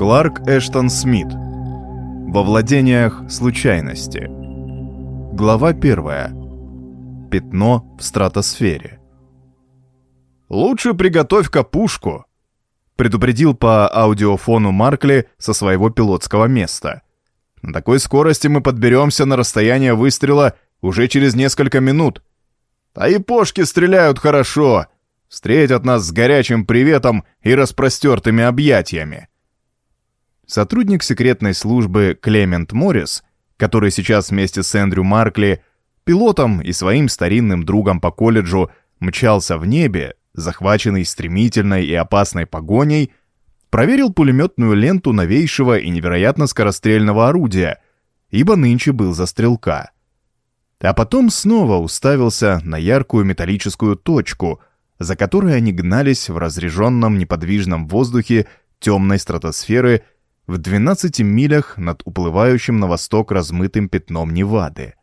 Кларк Эштон Смит. Во владениях случайности. Глава первая. Пятно в стратосфере. «Лучше приготовь капушку», — предупредил по аудиофону Маркли со своего пилотского места. «На такой скорости мы подберемся на расстояние выстрела уже через несколько минут. А и пошки стреляют хорошо, встретят нас с горячим приветом и распростертыми объятиями». Сотрудник секретной службы Клемент Моррис, который сейчас вместе с Эндрю Маркли, пилотом и своим старинным другом по колледжу, мчался в небе, захваченный стремительной и опасной погоней, проверил пулеметную ленту новейшего и невероятно скорострельного орудия, ибо нынче был за стрелка. А потом снова уставился на яркую металлическую точку, за которой они гнались в разреженном неподвижном воздухе темной стратосферы в 12 милях над уплывающим на восток размытым пятном Невады.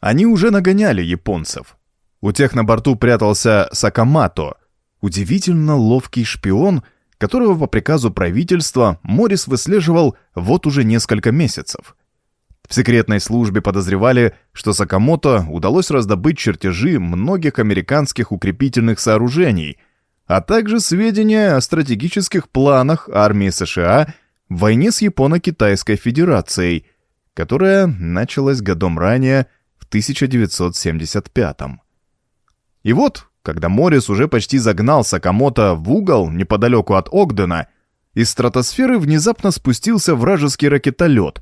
Они уже нагоняли японцев. У тех на борту прятался Сакамато, удивительно ловкий шпион, которого по приказу правительства Морис выслеживал вот уже несколько месяцев. В секретной службе подозревали, что Сакамото удалось раздобыть чертежи многих американских укрепительных сооружений, а также сведения о стратегических планах армии США в войне с Японо-Китайской Федерацией, которая началась годом ранее, в 1975 -м. И вот, когда Моррис уже почти загнал Сакамото в угол неподалеку от Огдена, из стратосферы внезапно спустился вражеский ракетолет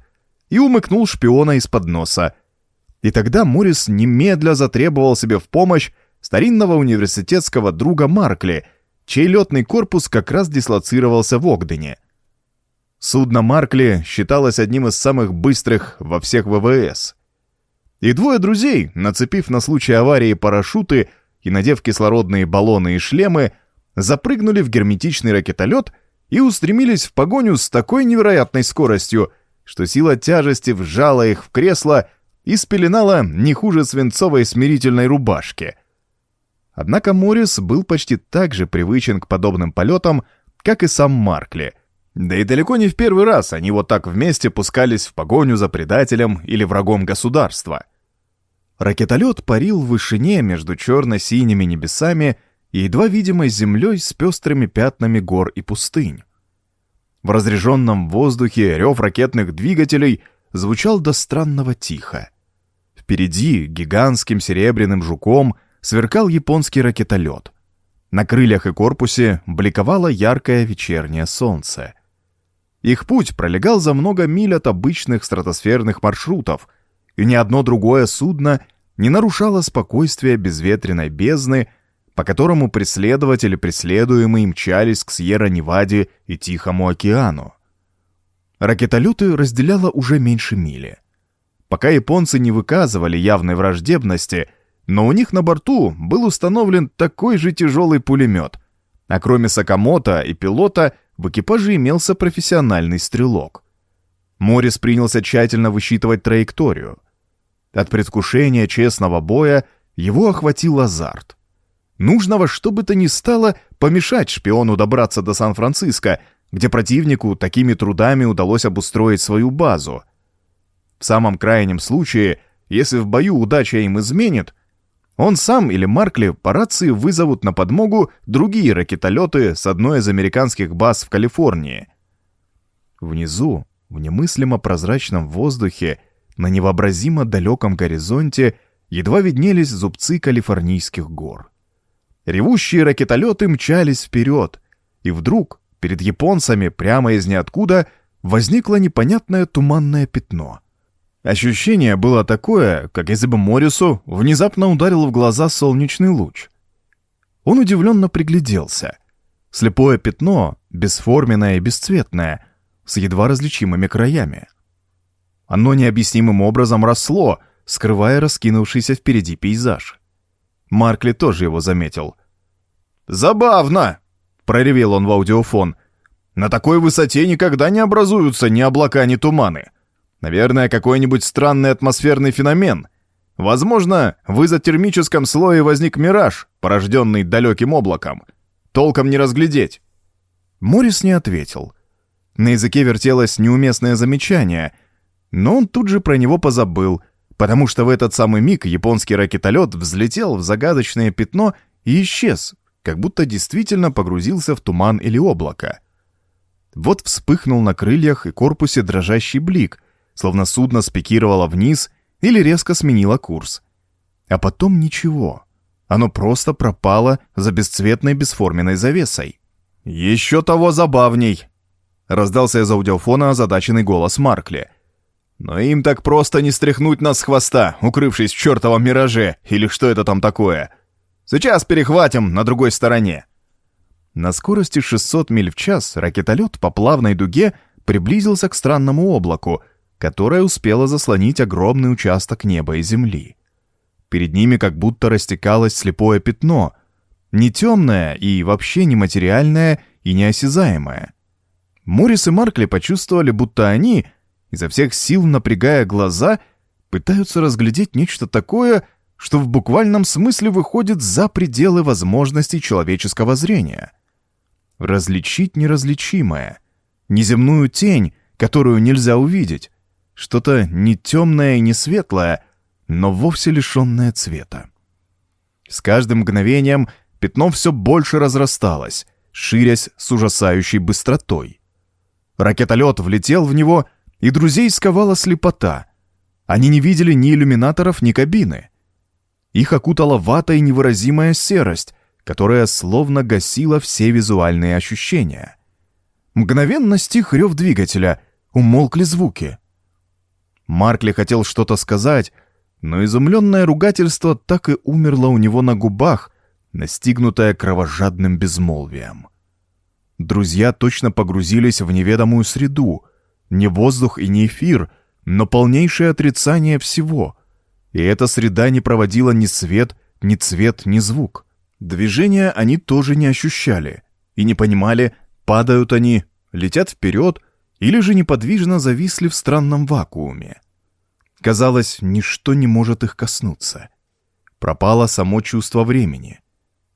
и умыкнул шпиона из-под носа. И тогда Моррис немедля затребовал себе в помощь старинного университетского друга Маркли, чей летный корпус как раз дислоцировался в Огдене. Судно Маркли считалось одним из самых быстрых во всех ВВС. И двое друзей, нацепив на случай аварии парашюты и надев кислородные баллоны и шлемы, запрыгнули в герметичный ракетолет и устремились в погоню с такой невероятной скоростью, что сила тяжести вжала их в кресло и спеленала не хуже свинцовой смирительной рубашки. Однако Моррис был почти так же привычен к подобным полетам, как и сам Маркли — да и далеко не в первый раз они вот так вместе пускались в погоню за предателем или врагом государства. Ракетолет парил в вышине между черно-синими небесами и едва видимой землей с пестрыми пятнами гор и пустынь. В разреженном воздухе рев ракетных двигателей звучал до странного тихо. Впереди гигантским серебряным жуком сверкал японский ракетолет. На крыльях и корпусе бликовало яркое вечернее солнце. Их путь пролегал за много миль от обычных стратосферных маршрутов, и ни одно другое судно не нарушало спокойствие безветренной бездны, по которому преследователи преследуемые мчались к Сьерра-Неваде и Тихому океану. Ракетолеты разделяло уже меньше мили. Пока японцы не выказывали явной враждебности, но у них на борту был установлен такой же тяжелый пулемет, а кроме Сакамото и пилота — в экипаже имелся профессиональный стрелок. Морис принялся тщательно высчитывать траекторию. От предвкушения честного боя его охватил азарт. Нужно во что бы то ни стало помешать шпиону добраться до Сан-Франциско, где противнику такими трудами удалось обустроить свою базу. В самом крайнем случае, если в бою удача им изменит, он сам или Маркли по рации вызовут на подмогу другие ракетолеты с одной из американских баз в Калифорнии. Внизу, в немыслимо прозрачном воздухе, на невообразимо далеком горизонте едва виднелись зубцы калифорнийских гор. Ревущие ракетолеты мчались вперед, и вдруг перед японцами прямо из ниоткуда возникло непонятное туманное пятно — Ощущение было такое, как если бы Морису внезапно ударил в глаза солнечный луч. Он удивленно пригляделся. Слепое пятно, бесформенное и бесцветное, с едва различимыми краями. Оно необъяснимым образом росло, скрывая раскинувшийся впереди пейзаж. Маркли тоже его заметил. «Забавно!» — проревел он в аудиофон. «На такой высоте никогда не образуются ни облака, ни туманы. Наверное, какой-нибудь странный атмосферный феномен. Возможно, в изотермическом слое возник мираж, порожденный далеким облаком. Толком не разглядеть. Морис не ответил. на языке вертелось неуместное замечание, но он тут же про него позабыл, потому что в этот самый миг японский ракетолет взлетел в загадочное пятно и исчез, как будто действительно погрузился в туман или облако. Вот вспыхнул на крыльях и корпусе дрожащий блик, словно судно спикировало вниз или резко сменило курс. А потом ничего. Оно просто пропало за бесцветной бесформенной завесой. «Еще того забавней!» — раздался из аудиофона озадаченный голос Маркли. «Но им так просто не стряхнуть нас с хвоста, укрывшись в чертовом мираже, или что это там такое. Сейчас перехватим на другой стороне». На скорости 600 миль в час ракетолет по плавной дуге приблизился к странному облаку, которое успело заслонить огромный участок неба и земли. Перед ними как будто растекалось слепое пятно, не темное и вообще не материальное и неосязаемое. Моррис и Маркли почувствовали, будто они, изо всех сил напрягая глаза, пытаются разглядеть нечто такое, что в буквальном смысле выходит за пределы возможностей человеческого зрения. Различить неразличимое, неземную тень, которую нельзя увидеть, что-то не темное и не светлое, но вовсе лишенное цвета. С каждым мгновением пятно все больше разрасталось, ширясь с ужасающей быстротой. Ракетолет влетел в него, и друзей сковала слепота. Они не видели ни иллюминаторов, ни кабины. Их окутала вата и невыразимая серость, которая словно гасила все визуальные ощущения. Мгновенно стих рев двигателя, умолкли звуки. Маркли хотел что-то сказать, но изумленное ругательство так и умерло у него на губах, настигнутое кровожадным безмолвием. Друзья точно погрузились в неведомую среду, не воздух и не эфир, но полнейшее отрицание всего. И эта среда не проводила ни свет, ни цвет, ни звук. Движения они тоже не ощущали и не понимали, падают они, летят вперед или же неподвижно зависли в странном вакууме. Казалось, ничто не может их коснуться. Пропало само чувство времени.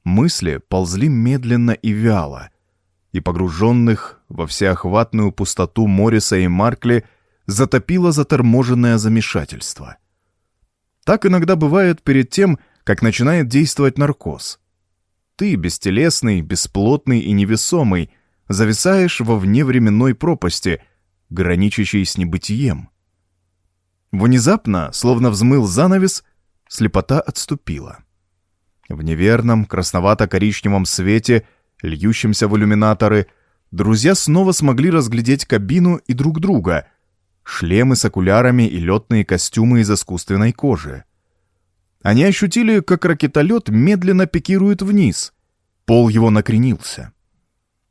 Мысли ползли медленно и вяло, и погруженных во всеохватную пустоту Морриса и Маркли затопило заторможенное замешательство. Так иногда бывает перед тем, как начинает действовать наркоз. Ты, бестелесный, бесплотный и невесомый, зависаешь во вневременной пропасти, граничащей с небытием. Внезапно, словно взмыл занавес, слепота отступила. В неверном красновато-коричневом свете, льющемся в иллюминаторы, друзья снова смогли разглядеть кабину и друг друга, шлемы с окулярами и летные костюмы из искусственной кожи. Они ощутили, как ракетолет медленно пикирует вниз. Пол его накренился.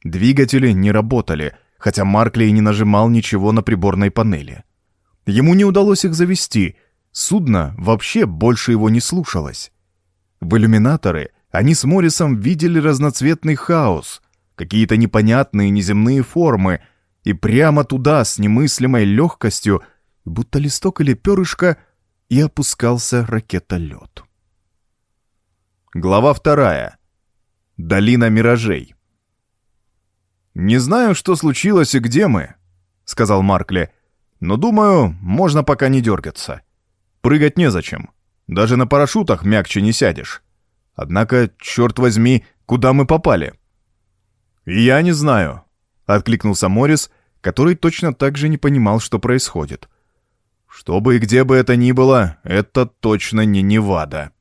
Двигатели не работали, хотя Маркли и не нажимал ничего на приборной панели. Ему не удалось их завести, судно вообще больше его не слушалось. В иллюминаторы они с Моррисом видели разноцветный хаос, какие-то непонятные неземные формы, и прямо туда с немыслимой легкостью, будто листок или перышко, и опускался ракетолет. Глава вторая. Долина миражей. «Не знаю, что случилось и где мы», — сказал Маркли, но думаю, можно пока не дергаться. Прыгать незачем. Даже на парашютах мягче не сядешь. Однако, черт возьми, куда мы попали? «Я не знаю», — откликнулся Моррис, который точно так же не понимал, что происходит. «Что бы и где бы это ни было, это точно не Невада».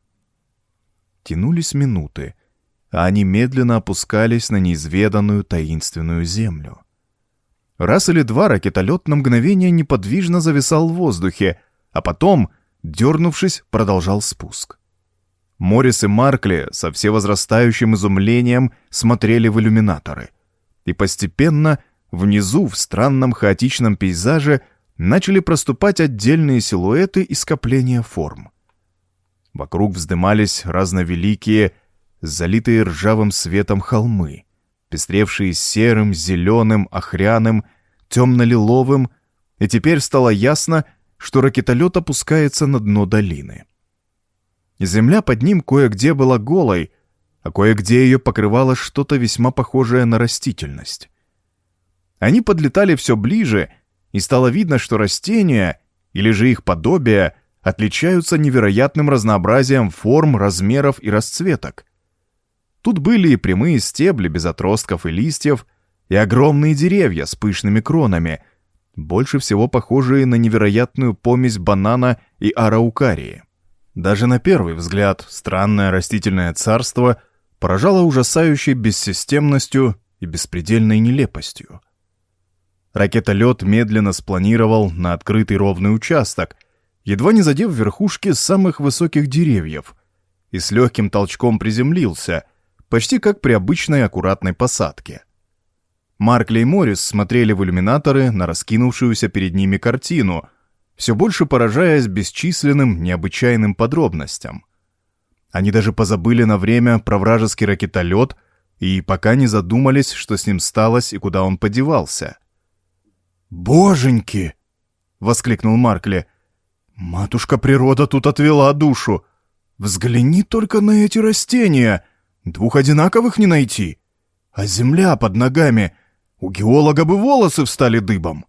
Тянулись минуты, а они медленно опускались на неизведанную таинственную землю. Раз или два ракетолет на мгновение неподвижно зависал в воздухе, а потом, дернувшись, продолжал спуск. Моррис и Маркли со всевозрастающим изумлением смотрели в иллюминаторы. И постепенно внизу, в странном хаотичном пейзаже, начали проступать отдельные силуэты и скопления форм. Вокруг вздымались разновеликие, залитые ржавым светом холмы — пестревшие серым, зеленым, охряным, темно-лиловым, и теперь стало ясно, что ракетолет опускается на дно долины. Земля под ним кое-где была голой, а кое-где ее покрывало что-то весьма похожее на растительность. Они подлетали все ближе, и стало видно, что растения, или же их подобия, отличаются невероятным разнообразием форм, размеров и расцветок. Тут были и прямые стебли без отростков и листьев, и огромные деревья с пышными кронами, больше всего похожие на невероятную помесь банана и араукарии. Даже на первый взгляд странное растительное царство поражало ужасающей бессистемностью и беспредельной нелепостью. Ракета-лед медленно спланировал на открытый ровный участок, едва не задев верхушки самых высоких деревьев, и с легким толчком приземлился, почти как при обычной аккуратной посадке. Маркли и Моррис смотрели в иллюминаторы на раскинувшуюся перед ними картину, все больше поражаясь бесчисленным необычайным подробностям. Они даже позабыли на время про вражеский ракетолет и пока не задумались, что с ним сталось и куда он подевался. «Боженьки!» — воскликнул Маркли. «Матушка природа тут отвела душу. Взгляни только на эти растения. Двух одинаковых не найти. А земля под ногами — у геолога бы волосы встали дыбом.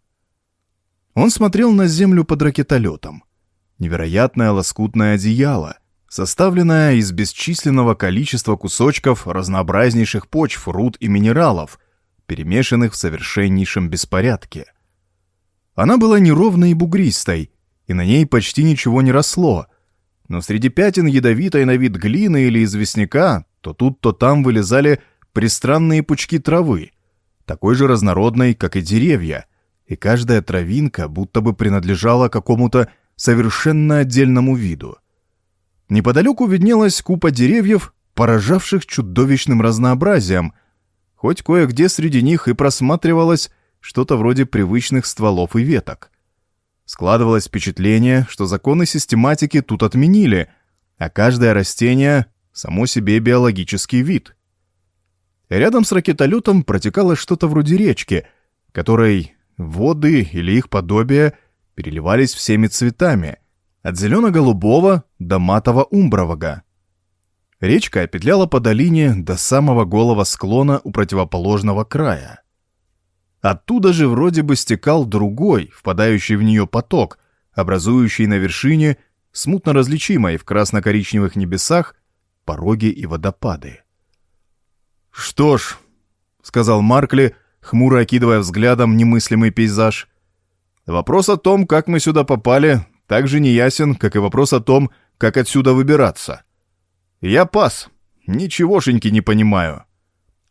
Он смотрел на землю под ракетолетом. Невероятное лоскутное одеяло, составленное из бесчисленного количества кусочков разнообразнейших почв, руд и минералов, перемешанных в совершеннейшем беспорядке. Она была неровной и бугристой, и на ней почти ничего не росло, но среди пятен ядовитой на вид глины или известняка то тут, то там вылезали пристранные пучки травы — такой же разнородной, как и деревья, и каждая травинка будто бы принадлежала какому-то совершенно отдельному виду. Неподалеку виднелась купа деревьев, поражавших чудовищным разнообразием, хоть кое-где среди них и просматривалось что-то вроде привычных стволов и веток. Складывалось впечатление, что законы систематики тут отменили, а каждое растение — само себе биологический вид — Рядом с ракетолетом протекало что-то вроде речки, которой воды или их подобие переливались всеми цветами, от зелено-голубого до матово-умбрового. Речка петляла по долине до самого голого склона у противоположного края. Оттуда же вроде бы стекал другой, впадающий в нее поток, образующий на вершине, смутно различимой в красно-коричневых небесах, пороги и водопады. «Что ж», — сказал Маркли, хмуро окидывая взглядом немыслимый пейзаж, «вопрос о том, как мы сюда попали, так же неясен, как и вопрос о том, как отсюда выбираться. Я пас, ничегошеньки не понимаю.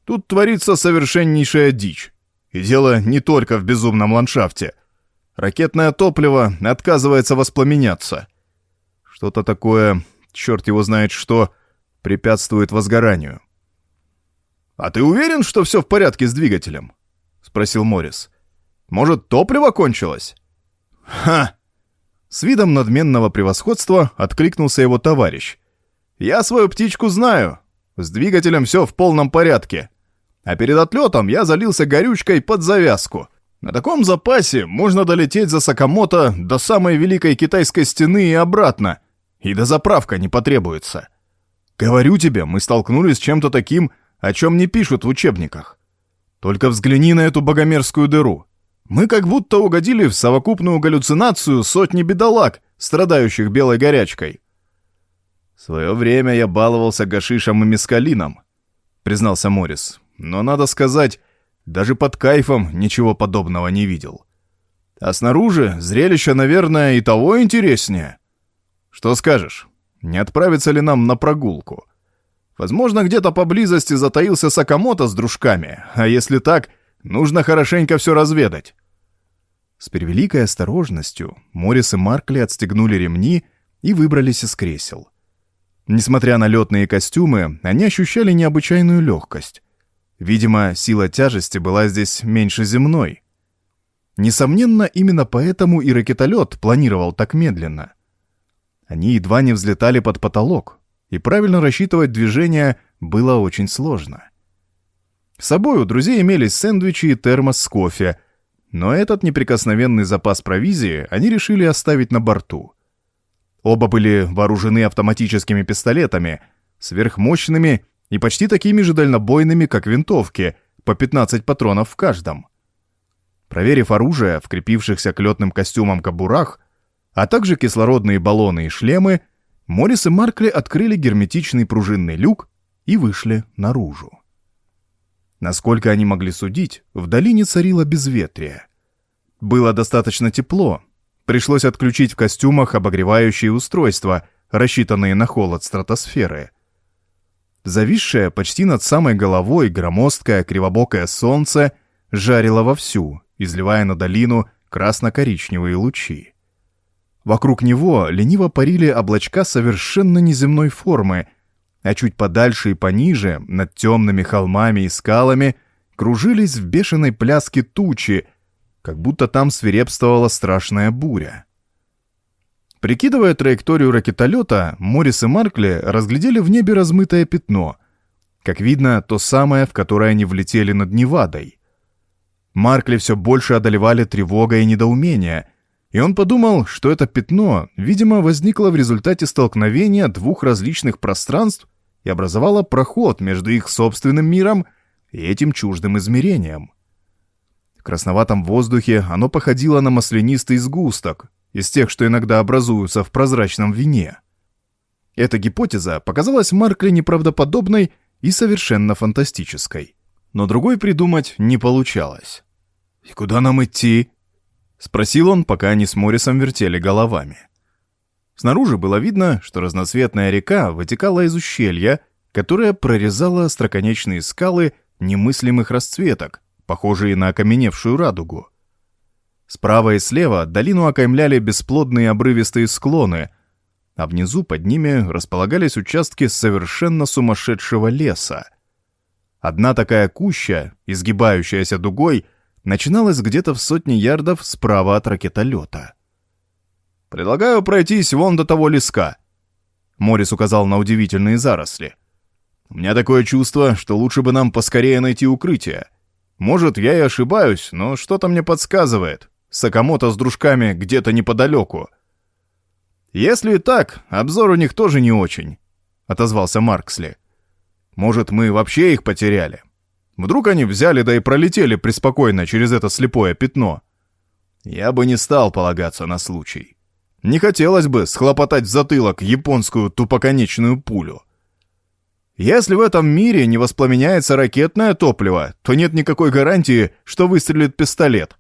Тут творится совершеннейшая дичь. И дело не только в безумном ландшафте. Ракетное топливо отказывается воспламеняться. Что-то такое, черт его знает что, препятствует возгоранию. «А ты уверен, что все в порядке с двигателем?» — спросил Моррис. «Может, топливо кончилось?» «Ха!» С видом надменного превосходства откликнулся его товарищ. «Я свою птичку знаю. С двигателем все в полном порядке. А перед отлетом я залился горючкой под завязку. На таком запасе можно долететь за Сакамото до самой Великой Китайской стены и обратно, и до заправка не потребуется. Говорю тебе, мы столкнулись с чем-то таким, о чем не пишут в учебниках. Только взгляни на эту богомерзкую дыру. Мы как будто угодили в совокупную галлюцинацию сотни бедолаг, страдающих белой горячкой. В свое время я баловался гашишем и мескалином, признался Морис. Но, надо сказать, даже под кайфом ничего подобного не видел. А снаружи зрелище, наверное, и того интереснее. Что скажешь, не отправиться ли нам на прогулку? — Возможно, где-то поблизости затаился Сакамото с дружками, а если так, нужно хорошенько все разведать. С превеликой осторожностью Моррис и Маркли отстегнули ремни и выбрались из кресел. Несмотря на летные костюмы, они ощущали необычайную легкость. Видимо, сила тяжести была здесь меньше земной. Несомненно, именно поэтому и ракетолет планировал так медленно. Они едва не взлетали под потолок, и правильно рассчитывать движение было очень сложно. С собой у друзей имелись сэндвичи и термос с кофе, но этот неприкосновенный запас провизии они решили оставить на борту. Оба были вооружены автоматическими пистолетами, сверхмощными и почти такими же дальнобойными, как винтовки, по 15 патронов в каждом. Проверив оружие в крепившихся к летным костюмам кобурах, а также кислородные баллоны и шлемы, Моррис и Маркли открыли герметичный пружинный люк и вышли наружу. Насколько они могли судить, в долине царило безветрие. Было достаточно тепло, пришлось отключить в костюмах обогревающие устройства, рассчитанные на холод стратосферы. Зависшее почти над самой головой громоздкое кривобокое солнце жарило вовсю, изливая на долину красно-коричневые лучи. Вокруг него лениво парили облачка совершенно неземной формы, а чуть подальше и пониже, над темными холмами и скалами, кружились в бешеной пляске тучи, как будто там свирепствовала страшная буря. Прикидывая траекторию ракетолета, Моррис и Маркли разглядели в небе размытое пятно. Как видно, то самое, в которое они влетели над Невадой. Маркли все больше одолевали тревога и недоумение, и он подумал, что это пятно, видимо, возникло в результате столкновения двух различных пространств и образовало проход между их собственным миром и этим чуждым измерением. В красноватом воздухе оно походило на маслянистый сгусток, из тех, что иногда образуются в прозрачном вине. Эта гипотеза показалась Маркли неправдоподобной и совершенно фантастической. Но другой придумать не получалось. «И куда нам идти?» — спросил он, пока они с Моррисом вертели головами. Снаружи было видно, что разноцветная река вытекала из ущелья, которое прорезало остроконечные скалы немыслимых расцветок, похожие на окаменевшую радугу. Справа и слева долину окаймляли бесплодные обрывистые склоны, а внизу под ними располагались участки совершенно сумасшедшего леса. Одна такая куща, изгибающаяся дугой, начиналась где-то в сотне ярдов справа от ракетолета. «Предлагаю пройтись вон до того леска», — Морис указал на удивительные заросли. «У меня такое чувство, что лучше бы нам поскорее найти укрытие. Может, я и ошибаюсь, но что-то мне подсказывает. Сакамото с дружками где-то неподалеку. «Если и так, обзор у них тоже не очень», — отозвался Марксли. «Может, мы вообще их потеряли? Вдруг они взяли да и пролетели преспокойно через это слепое пятно? Я бы не стал полагаться на случай. Не хотелось бы схлопотать в затылок японскую тупоконечную пулю. Если в этом мире не воспламеняется ракетное топливо, то нет никакой гарантии, что выстрелит пистолет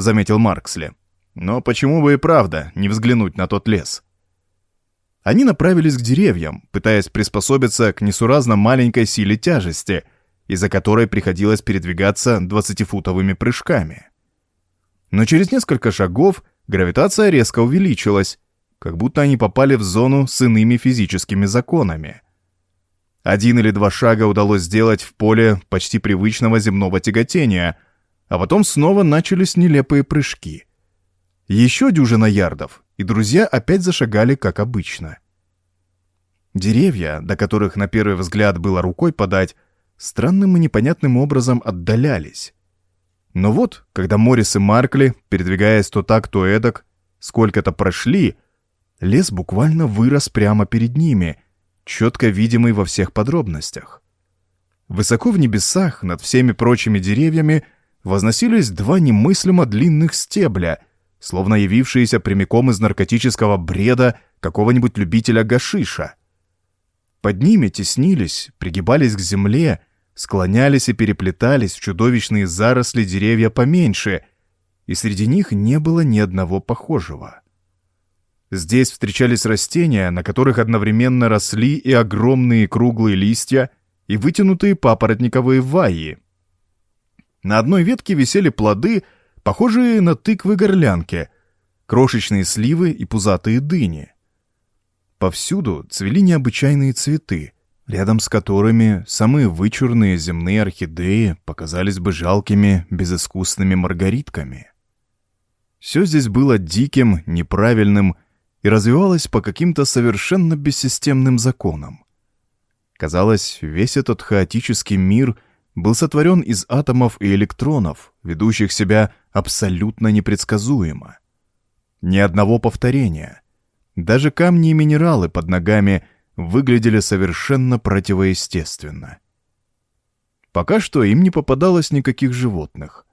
заметил Марксли. Но почему бы и правда не взглянуть на тот лес? Они направились к деревьям, пытаясь приспособиться к несуразно маленькой силе тяжести, из-за которой приходилось передвигаться двадцатифутовыми прыжками. Но через несколько шагов гравитация резко увеличилась, как будто они попали в зону с иными физическими законами. Один или два шага удалось сделать в поле почти привычного земного тяготения — а потом снова начались нелепые прыжки. Еще дюжина ярдов, и друзья опять зашагали, как обычно. Деревья, до которых на первый взгляд было рукой подать, странным и непонятным образом отдалялись. Но вот, когда Моррис и Маркли, передвигаясь то так, то эдак, сколько-то прошли, лес буквально вырос прямо перед ними, четко видимый во всех подробностях. Высоко в небесах, над всеми прочими деревьями, возносились два немыслимо длинных стебля, словно явившиеся прямиком из наркотического бреда какого-нибудь любителя гашиша. Под ними теснились, пригибались к земле, склонялись и переплетались в чудовищные заросли деревья поменьше, и среди них не было ни одного похожего. Здесь встречались растения, на которых одновременно росли и огромные круглые листья, и вытянутые папоротниковые ваи, на одной ветке висели плоды, похожие на тыквы-горлянки, крошечные сливы и пузатые дыни. Повсюду цвели необычайные цветы, рядом с которыми самые вычурные земные орхидеи показались бы жалкими, безыскусными маргаритками. Все здесь было диким, неправильным и развивалось по каким-то совершенно бессистемным законам. Казалось, весь этот хаотический мир — был сотворен из атомов и электронов, ведущих себя абсолютно непредсказуемо. Ни одного повторения. Даже камни и минералы под ногами выглядели совершенно противоестественно. Пока что им не попадалось никаких животных.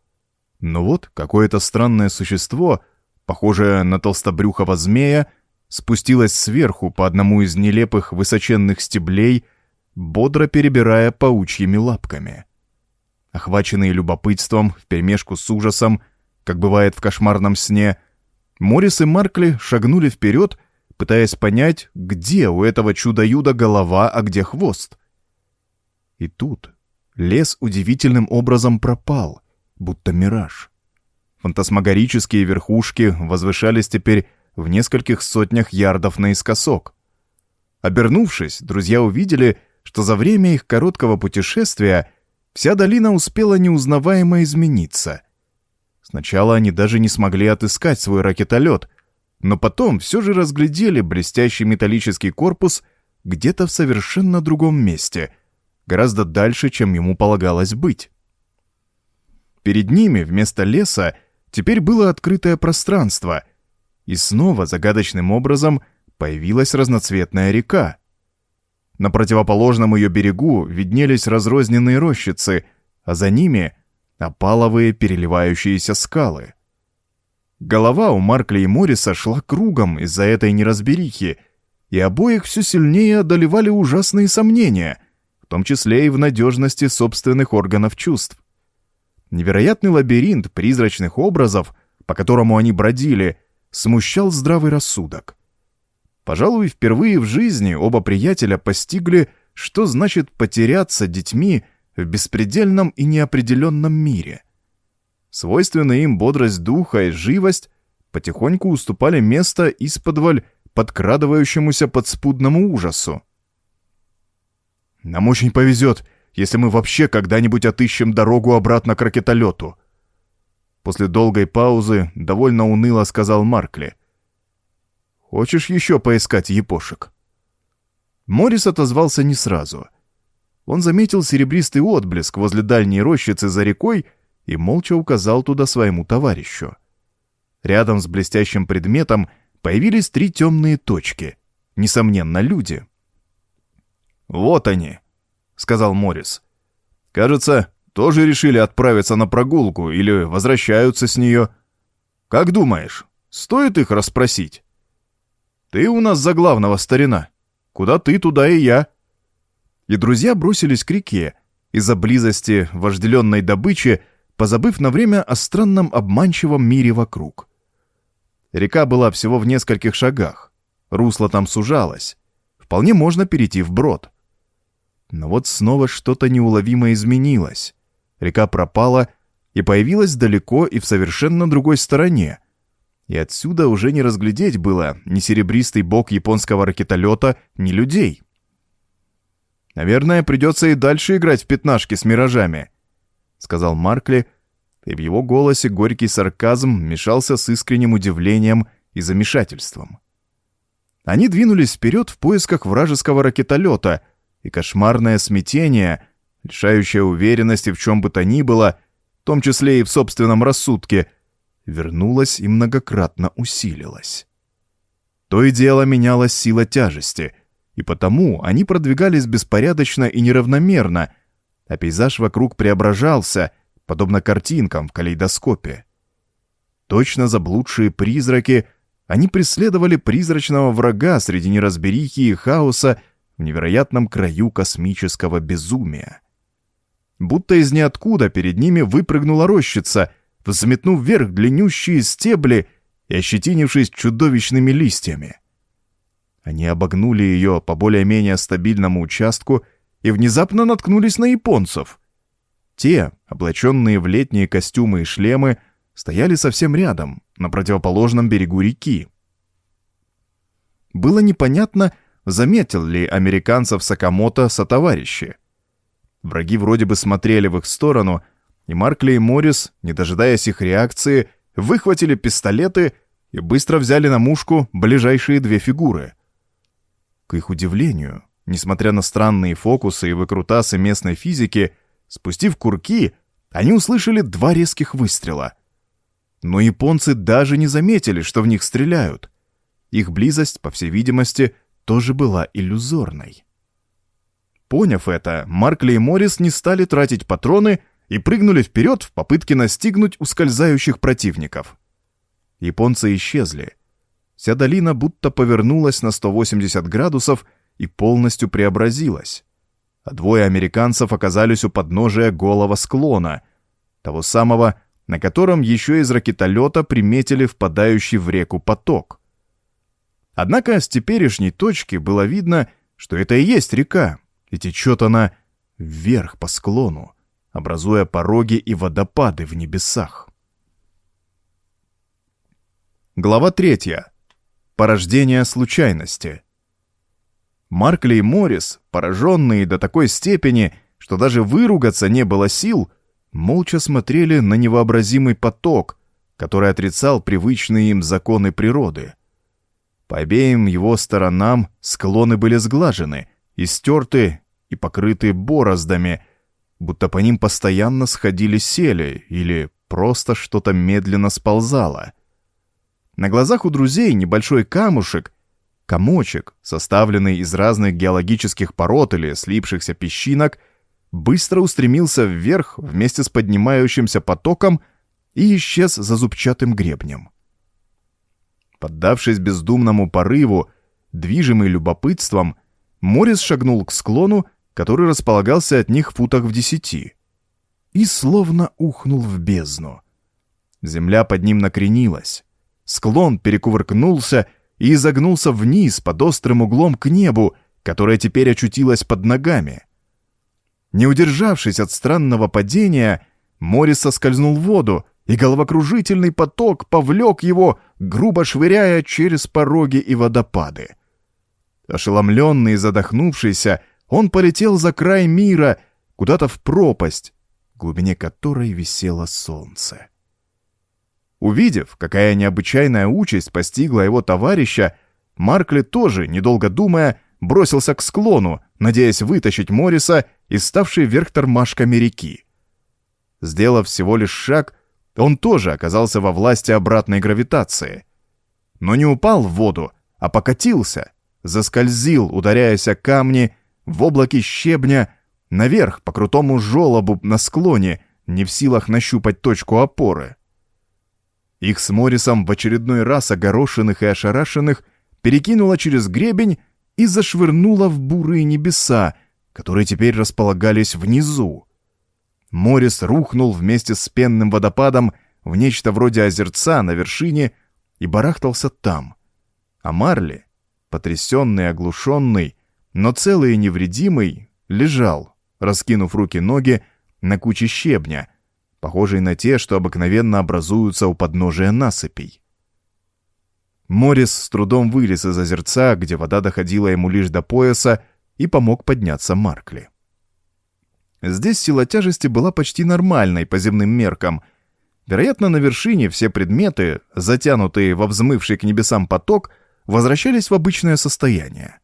Но вот какое-то странное существо, похожее на толстобрюхого змея, спустилось сверху по одному из нелепых высоченных стеблей, бодро перебирая паучьими лапками. Охваченные любопытством вперемешку с ужасом, как бывает в кошмарном сне, Моррис и Маркли шагнули вперед, пытаясь понять, где у этого чудо-юда голова, а где хвост. И тут лес удивительным образом пропал, будто мираж. Фантасмагорические верхушки возвышались теперь в нескольких сотнях ярдов наискосок. Обернувшись, друзья увидели, что за время их короткого путешествия вся долина успела неузнаваемо измениться. Сначала они даже не смогли отыскать свой ракетолет, но потом все же разглядели блестящий металлический корпус где-то в совершенно другом месте, гораздо дальше, чем ему полагалось быть. Перед ними вместо леса теперь было открытое пространство, и снова загадочным образом появилась разноцветная река. На противоположном ее берегу виднелись разрозненные рощицы, а за ними — опаловые переливающиеся скалы. Голова у Маркли и Морриса шла кругом из-за этой неразберихи, и обоих все сильнее одолевали ужасные сомнения, в том числе и в надежности собственных органов чувств. Невероятный лабиринт призрачных образов, по которому они бродили, смущал здравый рассудок. Пожалуй, впервые в жизни оба приятеля постигли, что значит потеряться детьми в беспредельном и неопределенном мире. Свойственная им бодрость духа и живость потихоньку уступали место из-под подкрадывающемуся подспудному ужасу. «Нам очень повезет, если мы вообще когда-нибудь отыщем дорогу обратно к ракетолету». После долгой паузы довольно уныло сказал Маркли. «Хочешь еще поискать епошек?» Морис отозвался не сразу. Он заметил серебристый отблеск возле дальней рощицы за рекой и молча указал туда своему товарищу. Рядом с блестящим предметом появились три темные точки. Несомненно, люди. «Вот они», — сказал Моррис. «Кажется, тоже решили отправиться на прогулку или возвращаются с нее. Как думаешь, стоит их расспросить?» «Ты у нас за главного старина. Куда ты, туда и я». И друзья бросились к реке. Из-за близости вожделенной добычи, позабыв на время о странном обманчивом мире вокруг. Река была всего в нескольких шагах. Русло там сужалось. Вполне можно перейти вброд. Но вот снова что-то неуловимо изменилось. Река пропала и появилась далеко и в совершенно другой стороне. И отсюда уже не разглядеть было ни серебристый бок японского ракетолета, ни людей. «Наверное, придется и дальше играть в пятнашки с миражами», — сказал Маркли, и в его голосе горький сарказм мешался с искренним удивлением и замешательством. Они двинулись вперед в поисках вражеского ракетолета — и кошмарное смятение, лишающее уверенности в чем бы то ни было, в том числе и в собственном рассудке, вернулось и многократно усилилось. То и дело менялась сила тяжести, и потому они продвигались беспорядочно и неравномерно, а пейзаж вокруг преображался, подобно картинкам в калейдоскопе. Точно заблудшие призраки, они преследовали призрачного врага среди неразберихи и хаоса, в невероятном краю космического безумия. Будто из ниоткуда перед ними выпрыгнула рощица, взметнув вверх длиннющие стебли и ощетинившись чудовищными листьями. Они обогнули ее по более-менее стабильному участку и внезапно наткнулись на японцев. Те, облаченные в летние костюмы и шлемы, стояли совсем рядом, на противоположном берегу реки. Было непонятно, заметил ли американцев Сакамото сотоварищи. Враги вроде бы смотрели в их сторону, и Маркли и Моррис, не дожидаясь их реакции, выхватили пистолеты и быстро взяли на мушку ближайшие две фигуры. К их удивлению, несмотря на странные фокусы и выкрутасы местной физики, спустив курки, они услышали два резких выстрела. Но японцы даже не заметили, что в них стреляют. Их близость, по всей видимости, тоже была иллюзорной. Поняв это, Маркли и Моррис не стали тратить патроны и прыгнули вперед в попытке настигнуть ускользающих противников. Японцы исчезли. Вся долина будто повернулась на 180 градусов и полностью преобразилась. А двое американцев оказались у подножия голого склона, того самого, на котором еще из ракетолета приметили впадающий в реку поток. Однако с теперешней точки было видно, что это и есть река, и течет она вверх по склону, образуя пороги и водопады в небесах. Глава третья. Порождение случайности. Маркли и Моррис, пораженные до такой степени, что даже выругаться не было сил, молча смотрели на невообразимый поток, который отрицал привычные им законы природы. По обеим его сторонам склоны были сглажены, истерты и покрыты бороздами, будто по ним постоянно сходили сели или просто что-то медленно сползало. На глазах у друзей небольшой камушек, комочек, составленный из разных геологических пород или слипшихся песчинок, быстро устремился вверх вместе с поднимающимся потоком и исчез за зубчатым гребнем. Поддавшись бездумному порыву, движимый любопытством, Морис шагнул к склону, который располагался от них в футах в десяти, и словно ухнул в бездну. Земля под ним накренилась. Склон перекувыркнулся и изогнулся вниз под острым углом к небу, которое теперь очутилось под ногами. Не удержавшись от странного падения, Морис соскользнул в воду, и головокружительный поток повлек его, грубо швыряя через пороги и водопады. Ошеломленный и задохнувшийся, он полетел за край мира, куда-то в пропасть, в глубине которой висело солнце. Увидев, какая необычайная участь постигла его товарища, Маркли тоже, недолго думая, бросился к склону, надеясь вытащить Морриса из ставшей вверх тормашками реки. Сделав всего лишь шаг, он тоже оказался во власти обратной гравитации. Но не упал в воду, а покатился, заскользил, ударяясь о камни, в облаке щебня, наверх по крутому желобу на склоне, не в силах нащупать точку опоры. Их с Моррисом в очередной раз огорошенных и ошарашенных перекинуло через гребень и зашвырнуло в бурые небеса, которые теперь располагались внизу. Моррис рухнул вместе с пенным водопадом в нечто вроде озерца на вершине и барахтался там. А Марли, потрясенный оглушенный, но целый и невредимый, лежал, раскинув руки-ноги на куче щебня, похожей на те, что обыкновенно образуются у подножия насыпей. Морис с трудом вылез из озерца, где вода доходила ему лишь до пояса, и помог подняться Маркли. Здесь сила тяжести была почти нормальной по земным меркам. Вероятно, на вершине все предметы, затянутые во взмывший к небесам поток, возвращались в обычное состояние.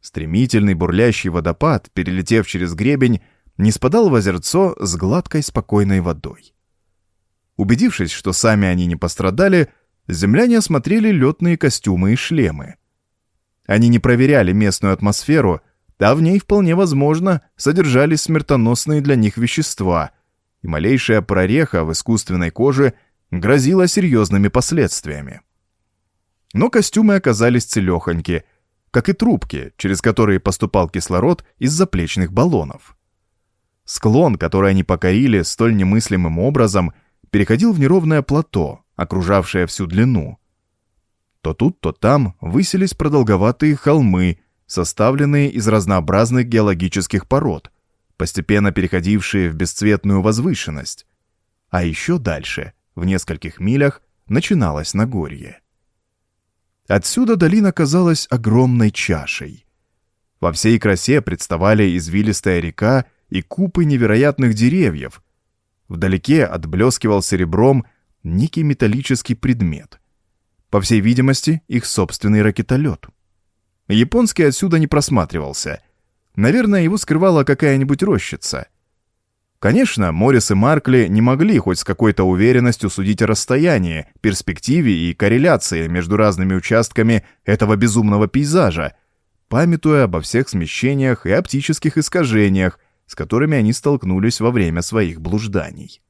Стремительный бурлящий водопад, перелетев через гребень, не спадал в озерцо с гладкой спокойной водой. Убедившись, что сами они не пострадали, земляне осмотрели летные костюмы и шлемы. Они не проверяли местную атмосферу, а в ней вполне возможно содержались смертоносные для них вещества, и малейшая прореха в искусственной коже грозила серьезными последствиями. Но костюмы оказались целехоньки, как и трубки, через которые поступал кислород из заплечных баллонов. Склон, который они покорили столь немыслимым образом, переходил в неровное плато, окружавшее всю длину. То тут, то там высились продолговатые холмы, составленные из разнообразных геологических пород, постепенно переходившие в бесцветную возвышенность. А еще дальше, в нескольких милях, начиналось Нагорье. Отсюда долина казалась огромной чашей. Во всей красе представали извилистая река и купы невероятных деревьев. Вдалеке отблескивал серебром некий металлический предмет. По всей видимости, их собственный ракетолет. Японский отсюда не просматривался. Наверное, его скрывала какая-нибудь рощица. Конечно, Моррис и Маркли не могли хоть с какой-то уверенностью судить о расстоянии, перспективе и корреляции между разными участками этого безумного пейзажа, памятуя обо всех смещениях и оптических искажениях, с которыми они столкнулись во время своих блужданий.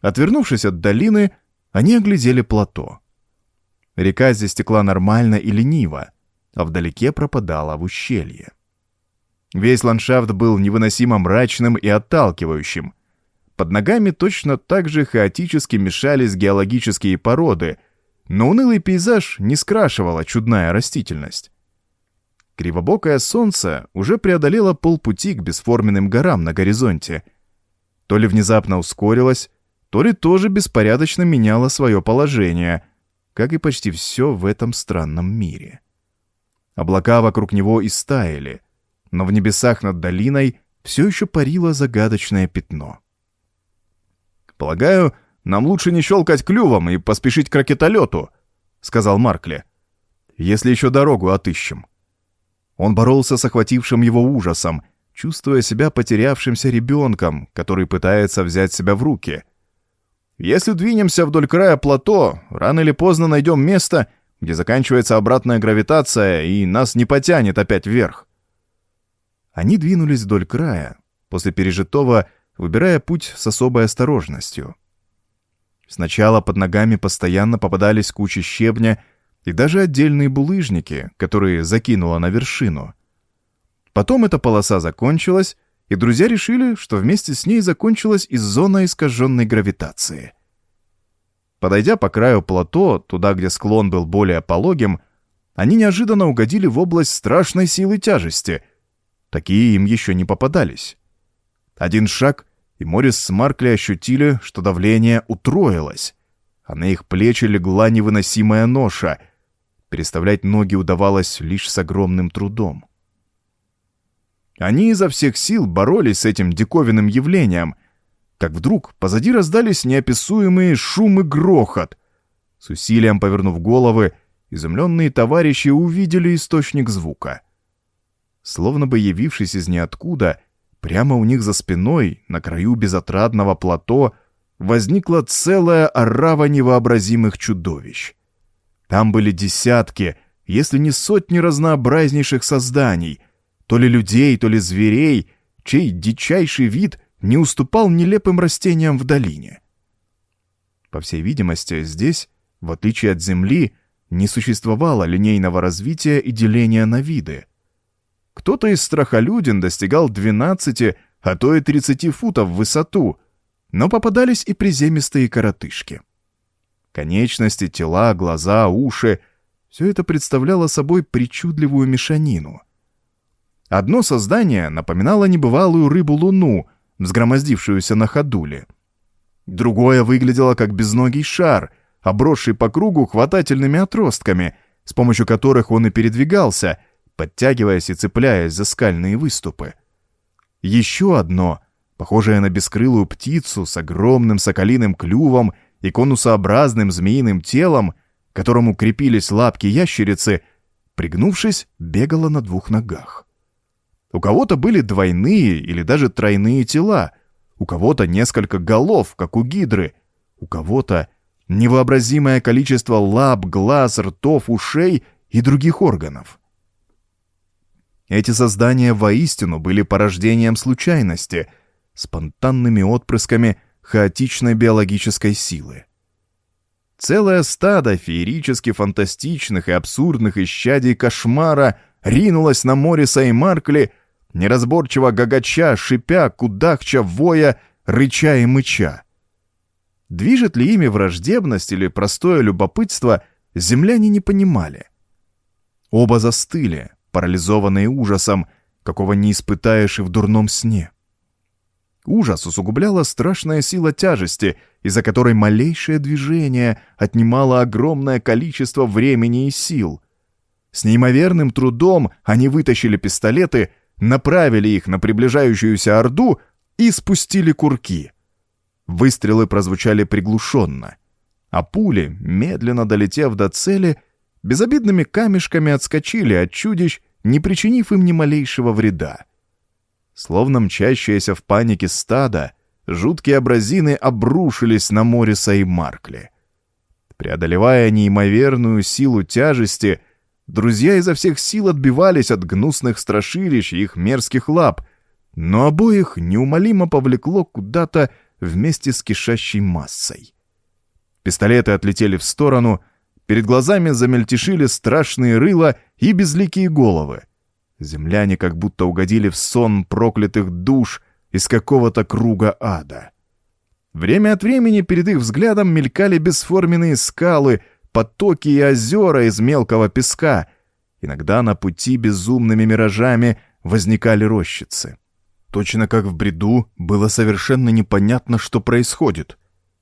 Отвернувшись от долины, они оглядели плато. Река здесь текла нормально и лениво, а вдалеке пропадала в ущелье. Весь ландшафт был невыносимо мрачным и отталкивающим. Под ногами точно так же хаотически мешались геологические породы, но унылый пейзаж не скрашивала чудная растительность. Кривобокое солнце уже преодолело полпути к бесформенным горам на горизонте. То ли внезапно ускорилось, то ли тоже беспорядочно меняло свое положение, как и почти все в этом странном мире. Облака вокруг него истаяли, но в небесах над долиной все еще парило загадочное пятно. «Полагаю, нам лучше не щелкать клювом и поспешить к ракетолету», — сказал Маркли. «Если еще дорогу отыщем». Он боролся с охватившим его ужасом, чувствуя себя потерявшимся ребенком, который пытается взять себя в руки — если двинемся вдоль края плато, рано или поздно найдем место, где заканчивается обратная гравитация, и нас не потянет опять вверх. Они двинулись вдоль края, после пережитого выбирая путь с особой осторожностью. Сначала под ногами постоянно попадались кучи щебня и даже отдельные булыжники, которые закинуло на вершину. Потом эта полоса закончилась, и друзья решили, что вместе с ней закончилась и зона искаженной гравитации. Подойдя по краю плато, туда, где склон был более пологим, они неожиданно угодили в область страшной силы тяжести. Такие им еще не попадались. Один шаг, и Морис с Маркли ощутили, что давление утроилось, а на их плечи легла невыносимая ноша. Переставлять ноги удавалось лишь с огромным трудом. Они изо всех сил боролись с этим диковинным явлением, как вдруг позади раздались неописуемые шум и грохот. С усилием повернув головы, изумленные товарищи увидели источник звука. Словно бы явившись из ниоткуда, прямо у них за спиной, на краю безотрадного плато, возникла целая орава невообразимых чудовищ. Там были десятки, если не сотни разнообразнейших созданий — то ли людей, то ли зверей, чей дичайший вид не уступал нелепым растениям в долине. По всей видимости, здесь, в отличие от Земли, не существовало линейного развития и деления на виды. Кто-то из страхолюдин достигал 12, а то и 30 футов в высоту, но попадались и приземистые коротышки. Конечности, тела, глаза, уши — все это представляло собой причудливую мешанину — Одно создание напоминало небывалую рыбу-луну, взгромоздившуюся на ходуле. Другое выглядело как безногий шар, обросший по кругу хватательными отростками, с помощью которых он и передвигался, подтягиваясь и цепляясь за скальные выступы. Еще одно, похожее на бескрылую птицу с огромным соколиным клювом и конусообразным змеиным телом, к которому крепились лапки ящерицы, пригнувшись, бегало на двух ногах. У кого-то были двойные или даже тройные тела, у кого-то несколько голов, как у гидры, у кого-то невообразимое количество лап, глаз, ртов, ушей и других органов. Эти создания воистину были порождением случайности, спонтанными отпрысками хаотичной биологической силы. Целое стадо феерически фантастичных и абсурдных исчадий кошмара ринулось на Мориса и Маркли, неразборчиво гагача, шипя, кудахча, воя, рыча и мыча. Движет ли ими враждебность или простое любопытство, земляне не понимали. Оба застыли, парализованные ужасом, какого не испытаешь и в дурном сне. Ужас усугубляла страшная сила тяжести, из-за которой малейшее движение отнимало огромное количество времени и сил. С неимоверным трудом они вытащили пистолеты направили их на приближающуюся Орду и спустили курки. Выстрелы прозвучали приглушенно, а пули, медленно долетев до цели, безобидными камешками отскочили от чудищ, не причинив им ни малейшего вреда. Словно мчащиеся в панике стада, жуткие абразины обрушились на Мориса и Маркли. Преодолевая неимоверную силу тяжести, Друзья изо всех сил отбивались от гнусных страшилищ и их мерзких лап, но обоих неумолимо повлекло куда-то вместе с кишащей массой. Пистолеты отлетели в сторону, перед глазами замельтешили страшные рыла и безликие головы. Земляне как будто угодили в сон проклятых душ из какого-то круга ада. Время от времени перед их взглядом мелькали бесформенные скалы, потоки и озера из мелкого песка. Иногда на пути безумными миражами возникали рощицы. Точно как в бреду, было совершенно непонятно, что происходит.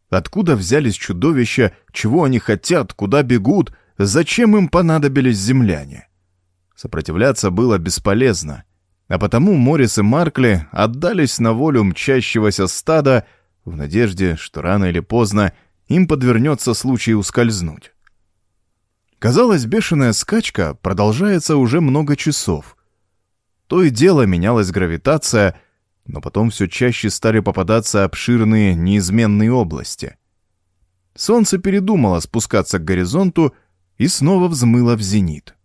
Откуда взялись чудовища, чего они хотят, куда бегут, зачем им понадобились земляне? Сопротивляться было бесполезно, а потому Морис и Маркли отдались на волю мчащегося стада в надежде, что рано или поздно им подвернется случай ускользнуть. Казалось, бешеная скачка продолжается уже много часов. То и дело менялась гравитация, но потом все чаще стали попадаться обширные неизменные области. Солнце передумало спускаться к горизонту и снова взмыло в зенит.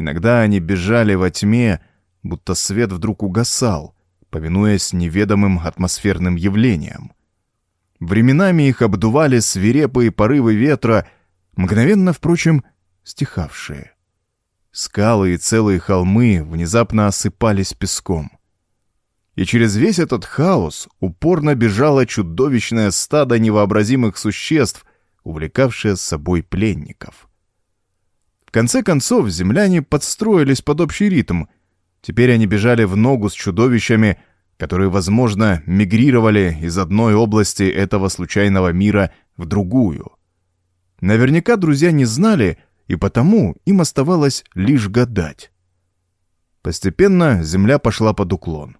Иногда они бежали во тьме, будто свет вдруг угасал, повинуясь неведомым атмосферным явлениям. Временами их обдували свирепые порывы ветра, мгновенно, впрочем, стихавшие. Скалы и целые холмы внезапно осыпались песком. И через весь этот хаос упорно бежало чудовищное стадо невообразимых существ, увлекавшее с собой пленников. В конце концов, земляне подстроились под общий ритм. Теперь они бежали в ногу с чудовищами, которые, возможно, мигрировали из одной области этого случайного мира в другую. Наверняка друзья не знали, и потому им оставалось лишь гадать. Постепенно земля пошла под уклон.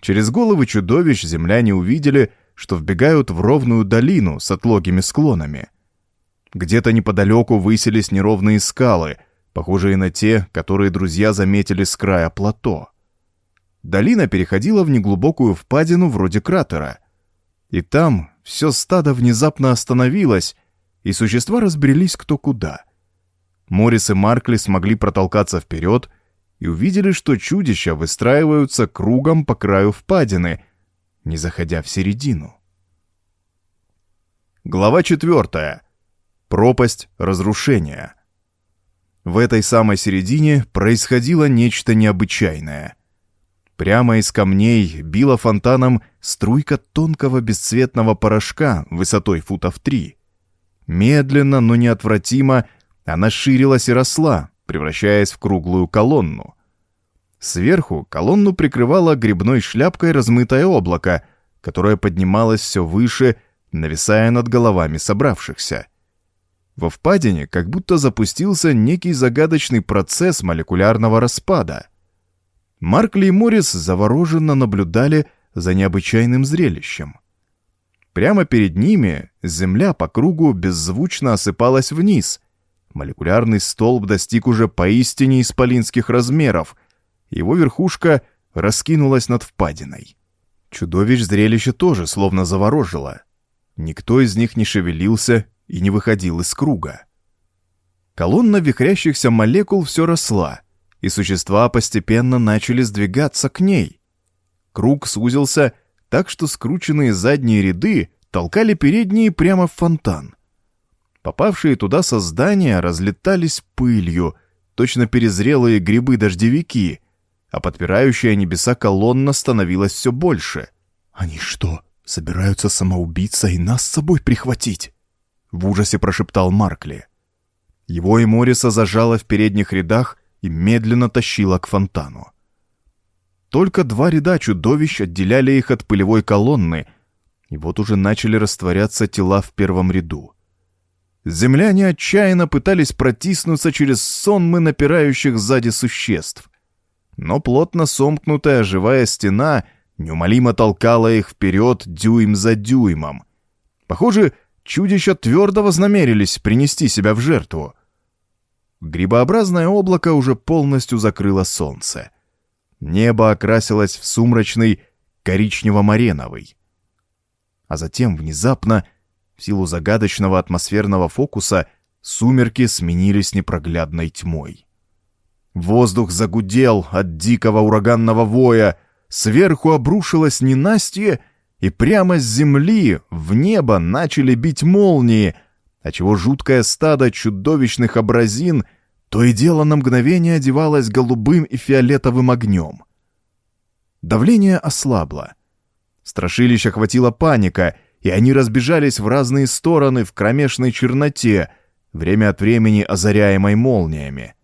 Через головы чудовищ земляне увидели, что вбегают в ровную долину с отлогими склонами. Где-то неподалеку высились неровные скалы, похожие на те, которые друзья заметили с края плато. Долина переходила в неглубокую впадину вроде кратера. И там все стадо внезапно остановилось, и существа разбрелись кто куда — Морис и Маркли смогли протолкаться вперед и увидели, что чудища выстраиваются кругом по краю впадины, не заходя в середину. Глава четвертая. Пропасть разрушения. В этой самой середине происходило нечто необычайное. Прямо из камней била фонтаном струйка тонкого бесцветного порошка высотой футов три. Медленно, но неотвратимо она ширилась и росла, превращаясь в круглую колонну. Сверху колонну прикрывало грибной шляпкой размытое облако, которое поднималось все выше, нависая над головами собравшихся. Во впадине как будто запустился некий загадочный процесс молекулярного распада. Маркли и Моррис завороженно наблюдали за необычайным зрелищем. Прямо перед ними земля по кругу беззвучно осыпалась вниз, Молекулярный столб достиг уже поистине исполинских размеров. Его верхушка раскинулась над впадиной. Чудовищ зрелище тоже словно заворожило. Никто из них не шевелился и не выходил из круга. Колонна вихрящихся молекул все росла, и существа постепенно начали сдвигаться к ней. Круг сузился так, что скрученные задние ряды толкали передние прямо в фонтан — Попавшие туда создания разлетались пылью, точно перезрелые грибы-дождевики, а подпирающая небеса колонна становилась все больше. «Они что, собираются самоубиться и нас с собой прихватить?» В ужасе прошептал Маркли. Его и Мориса зажало в передних рядах и медленно тащило к фонтану. Только два ряда чудовищ отделяли их от пылевой колонны, и вот уже начали растворяться тела в первом ряду. Земляне отчаянно пытались протиснуться через сонмы напирающих сзади существ. Но плотно сомкнутая живая стена неумолимо толкала их вперед дюйм за дюймом. Похоже, чудища твердо вознамерились принести себя в жертву. Грибообразное облако уже полностью закрыло солнце. Небо окрасилось в сумрачный коричнево-мареновый. А затем внезапно в силу загадочного атмосферного фокуса сумерки сменились непроглядной тьмой. Воздух загудел от дикого ураганного воя, сверху обрушилось ненастье, и прямо с земли в небо начали бить молнии, отчего жуткое стадо чудовищных образин то и дело на мгновение одевалось голубым и фиолетовым огнем. Давление ослабло. Страшилища охватила паника, и они разбежались в разные стороны в кромешной черноте, время от времени озаряемой молниями.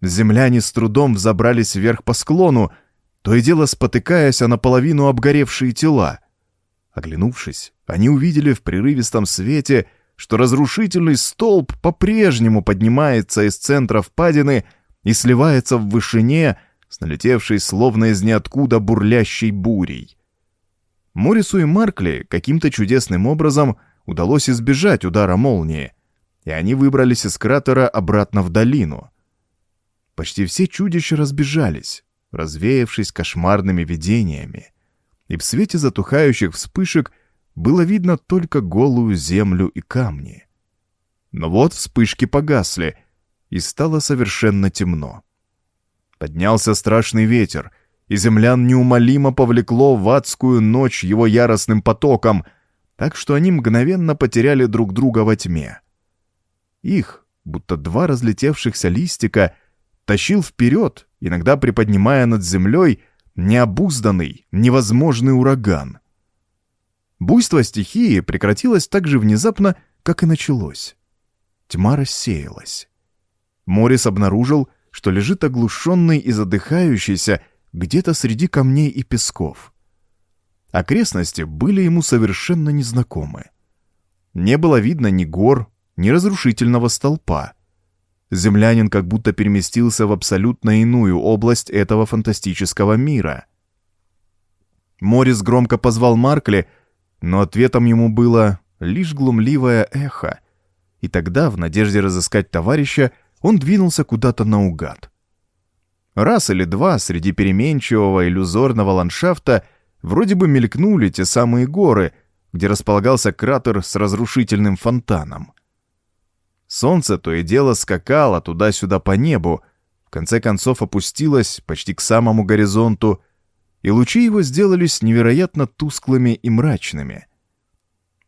Земляне с трудом взобрались вверх по склону, то и дело спотыкаясь о наполовину обгоревшие тела. Оглянувшись, они увидели в прерывистом свете, что разрушительный столб по-прежнему поднимается из центра впадины и сливается в вышине с налетевшей словно из ниоткуда бурлящей бурей. Морису и Маркли каким-то чудесным образом удалось избежать удара молнии, и они выбрались из кратера обратно в долину — почти все чудища разбежались, развеявшись кошмарными видениями, и в свете затухающих вспышек было видно только голую землю и камни. Но вот вспышки погасли, и стало совершенно темно. Поднялся страшный ветер, и землян неумолимо повлекло в адскую ночь его яростным потоком, так что они мгновенно потеряли друг друга во тьме. Их, будто два разлетевшихся листика, тащил вперед, иногда приподнимая над землей необузданный, невозможный ураган. Буйство стихии прекратилось так же внезапно, как и началось. Тьма рассеялась. Морис обнаружил, что лежит оглушенный и задыхающийся где-то среди камней и песков. Окрестности были ему совершенно незнакомы. Не было видно ни гор, ни разрушительного столпа. Землянин как будто переместился в абсолютно иную область этого фантастического мира. Морис громко позвал Маркли, но ответом ему было лишь глумливое эхо. И тогда, в надежде разыскать товарища, он двинулся куда-то наугад. Раз или два среди переменчивого иллюзорного ландшафта вроде бы мелькнули те самые горы, где располагался кратер с разрушительным фонтаном. Солнце то и дело скакало туда-сюда по небу, в конце концов опустилось почти к самому горизонту, и лучи его сделались невероятно тусклыми и мрачными.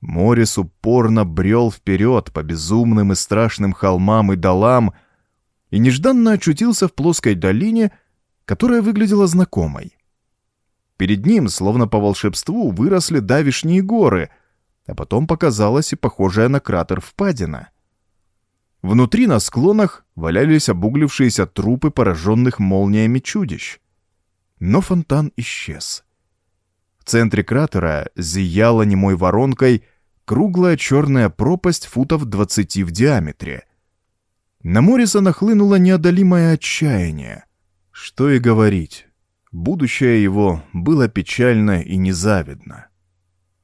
Морис упорно брел вперед по безумным и страшным холмам и долам и нежданно очутился в плоской долине, которая выглядела знакомой. Перед ним, словно по волшебству, выросли давишние горы, а потом показалась и похожая на кратер впадина — Внутри на склонах валялись обуглившиеся трупы пораженных молниями чудищ. Но фонтан исчез. В центре кратера зияла немой воронкой круглая черная пропасть футов двадцати в диаметре. На Мориса нахлынуло неодолимое отчаяние. Что и говорить, будущее его было печально и незавидно.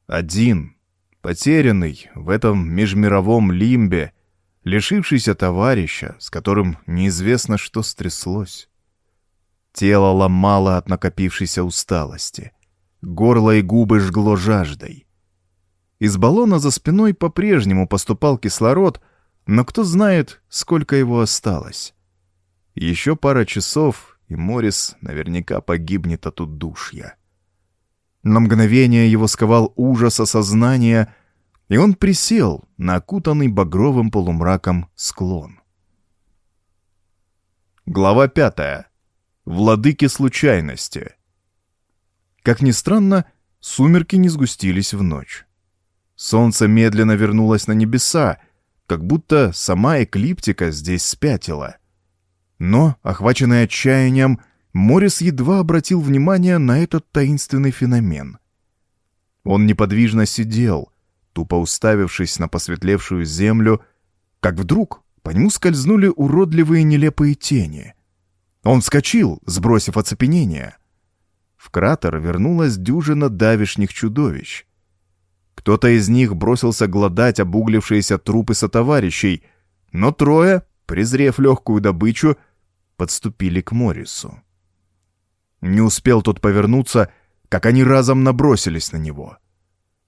Один, потерянный в этом межмировом лимбе, лишившийся товарища, с которым неизвестно, что стряслось. Тело ломало от накопившейся усталости. Горло и губы жгло жаждой. Из баллона за спиной по-прежнему поступал кислород, но кто знает, сколько его осталось. Еще пара часов, и Морис наверняка погибнет от удушья. На мгновение его сковал ужас осознания — и он присел на окутанный багровым полумраком склон. Глава пятая. Владыки случайности. Как ни странно, сумерки не сгустились в ночь. Солнце медленно вернулось на небеса, как будто сама эклиптика здесь спятила. Но, охваченный отчаянием, Морис едва обратил внимание на этот таинственный феномен. Он неподвижно сидел — тупо уставившись на посветлевшую землю, как вдруг по нему скользнули уродливые нелепые тени. Он вскочил, сбросив оцепенение. В кратер вернулась дюжина давишних чудовищ. Кто-то из них бросился глодать обуглившиеся трупы сотоварищей, но трое, презрев легкую добычу, подступили к Морису. Не успел тот повернуться, как они разом набросились на него.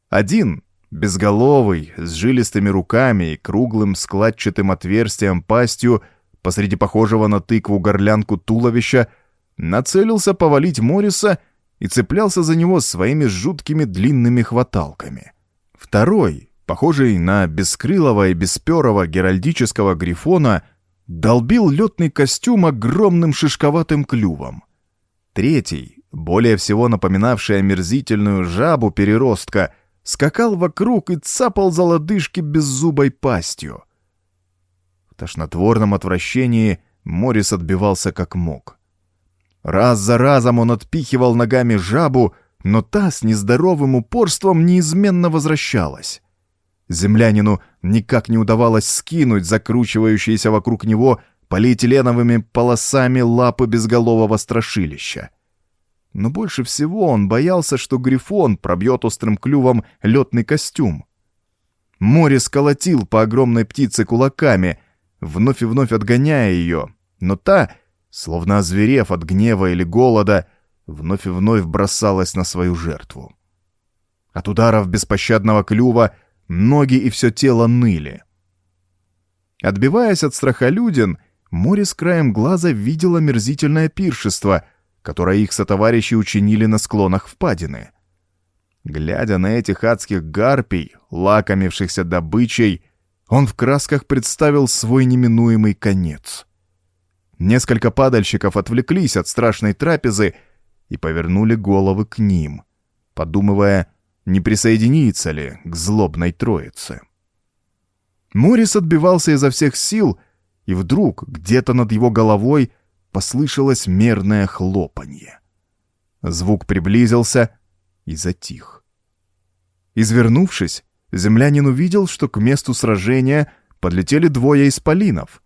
Один, безголовый, с жилистыми руками и круглым складчатым отверстием пастью посреди похожего на тыкву горлянку туловища, нацелился повалить Морриса и цеплялся за него своими жуткими длинными хваталками. Второй, похожий на бескрылого и бесперого геральдического грифона, долбил летный костюм огромным шишковатым клювом. Третий, более всего напоминавший омерзительную жабу-переростка, скакал вокруг и цапал за лодыжки беззубой пастью. В тошнотворном отвращении Морис отбивался как мог. Раз за разом он отпихивал ногами жабу, но та с нездоровым упорством неизменно возвращалась. Землянину никак не удавалось скинуть закручивающиеся вокруг него полиэтиленовыми полосами лапы безголового страшилища. Но больше всего он боялся, что Грифон пробьет острым клювом летный костюм. Море сколотил по огромной птице кулаками, вновь и вновь отгоняя ее, но та, словно озверев от гнева или голода, вновь и вновь бросалась на свою жертву. От ударов беспощадного клюва ноги и все тело ныли. Отбиваясь от страхолюдин, море с краем глаза видело мерзительное пиршество, которое их сотоварищи учинили на склонах впадины. Глядя на этих адских гарпий, лакомившихся добычей, он в красках представил свой неминуемый конец. Несколько падальщиков отвлеклись от страшной трапезы и повернули головы к ним, подумывая, не присоединиться ли к злобной троице. Морис отбивался изо всех сил, и вдруг где-то над его головой послышалось мерное хлопанье. Звук приблизился и затих. Извернувшись, землянин увидел, что к месту сражения подлетели двое исполинов.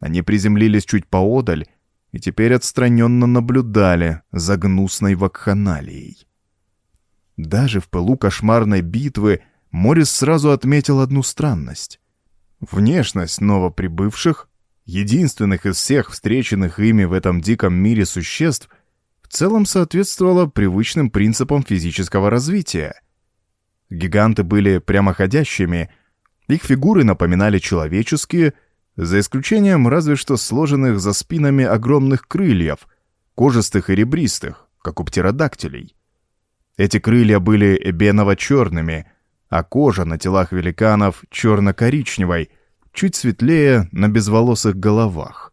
Они приземлились чуть поодаль и теперь отстраненно наблюдали за гнусной вакханалией. Даже в пылу кошмарной битвы Морис сразу отметил одну странность. Внешность новоприбывших, единственных из всех встреченных ими в этом диком мире существ, в целом соответствовала привычным принципам физического развития. Гиганты были прямоходящими, их фигуры напоминали человеческие, за исключением разве что сложенных за спинами огромных крыльев, кожистых и ребристых, как у птеродактилей. Эти крылья были эбеново-черными, а кожа на телах великанов черно-коричневой, чуть светлее на безволосых головах.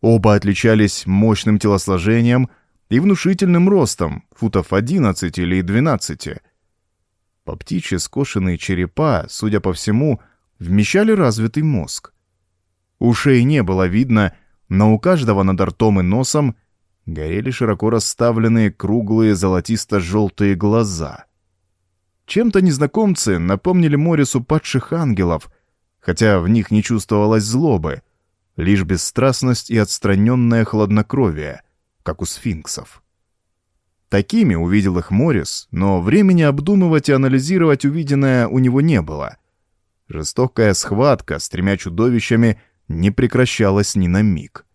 Оба отличались мощным телосложением и внушительным ростом, футов 11 или 12. По птичьи скошенные черепа, судя по всему, вмещали развитый мозг. Ушей не было видно, но у каждого над ртом и носом горели широко расставленные круглые золотисто-желтые глаза. Чем-то незнакомцы напомнили Морису падших ангелов, хотя в них не чувствовалось злобы, лишь бесстрастность и отстраненное хладнокровие, как у сфинксов. Такими увидел их Морис, но времени обдумывать и анализировать увиденное у него не было. Жестокая схватка с тремя чудовищами не прекращалась ни на миг.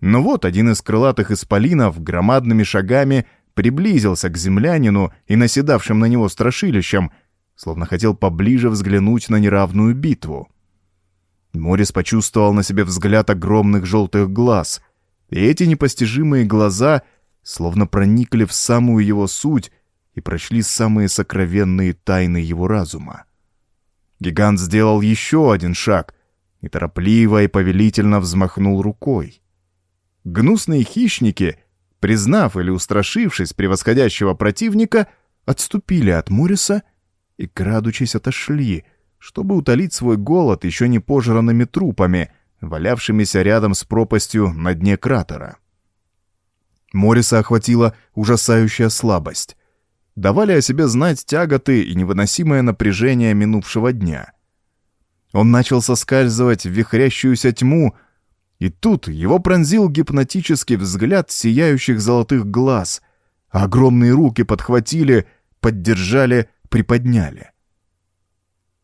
Но вот один из крылатых исполинов громадными шагами приблизился к землянину и наседавшим на него страшилищам, словно хотел поближе взглянуть на неравную битву. Морис почувствовал на себе взгляд огромных желтых глаз, и эти непостижимые глаза словно проникли в самую его суть и прочли самые сокровенные тайны его разума. Гигант сделал еще один шаг, неторопливо и повелительно взмахнул рукой. Гнусные хищники, признав или устрашившись превосходящего противника, отступили от Мориса и, крадучись, отошли, чтобы утолить свой голод еще не пожранными трупами, валявшимися рядом с пропастью на дне кратера. Мориса охватила ужасающая слабость. Давали о себе знать тяготы и невыносимое напряжение минувшего дня. Он начал соскальзывать в вихрящуюся тьму, и тут его пронзил гипнотический взгляд сияющих золотых глаз, а огромные руки подхватили, поддержали, приподняли.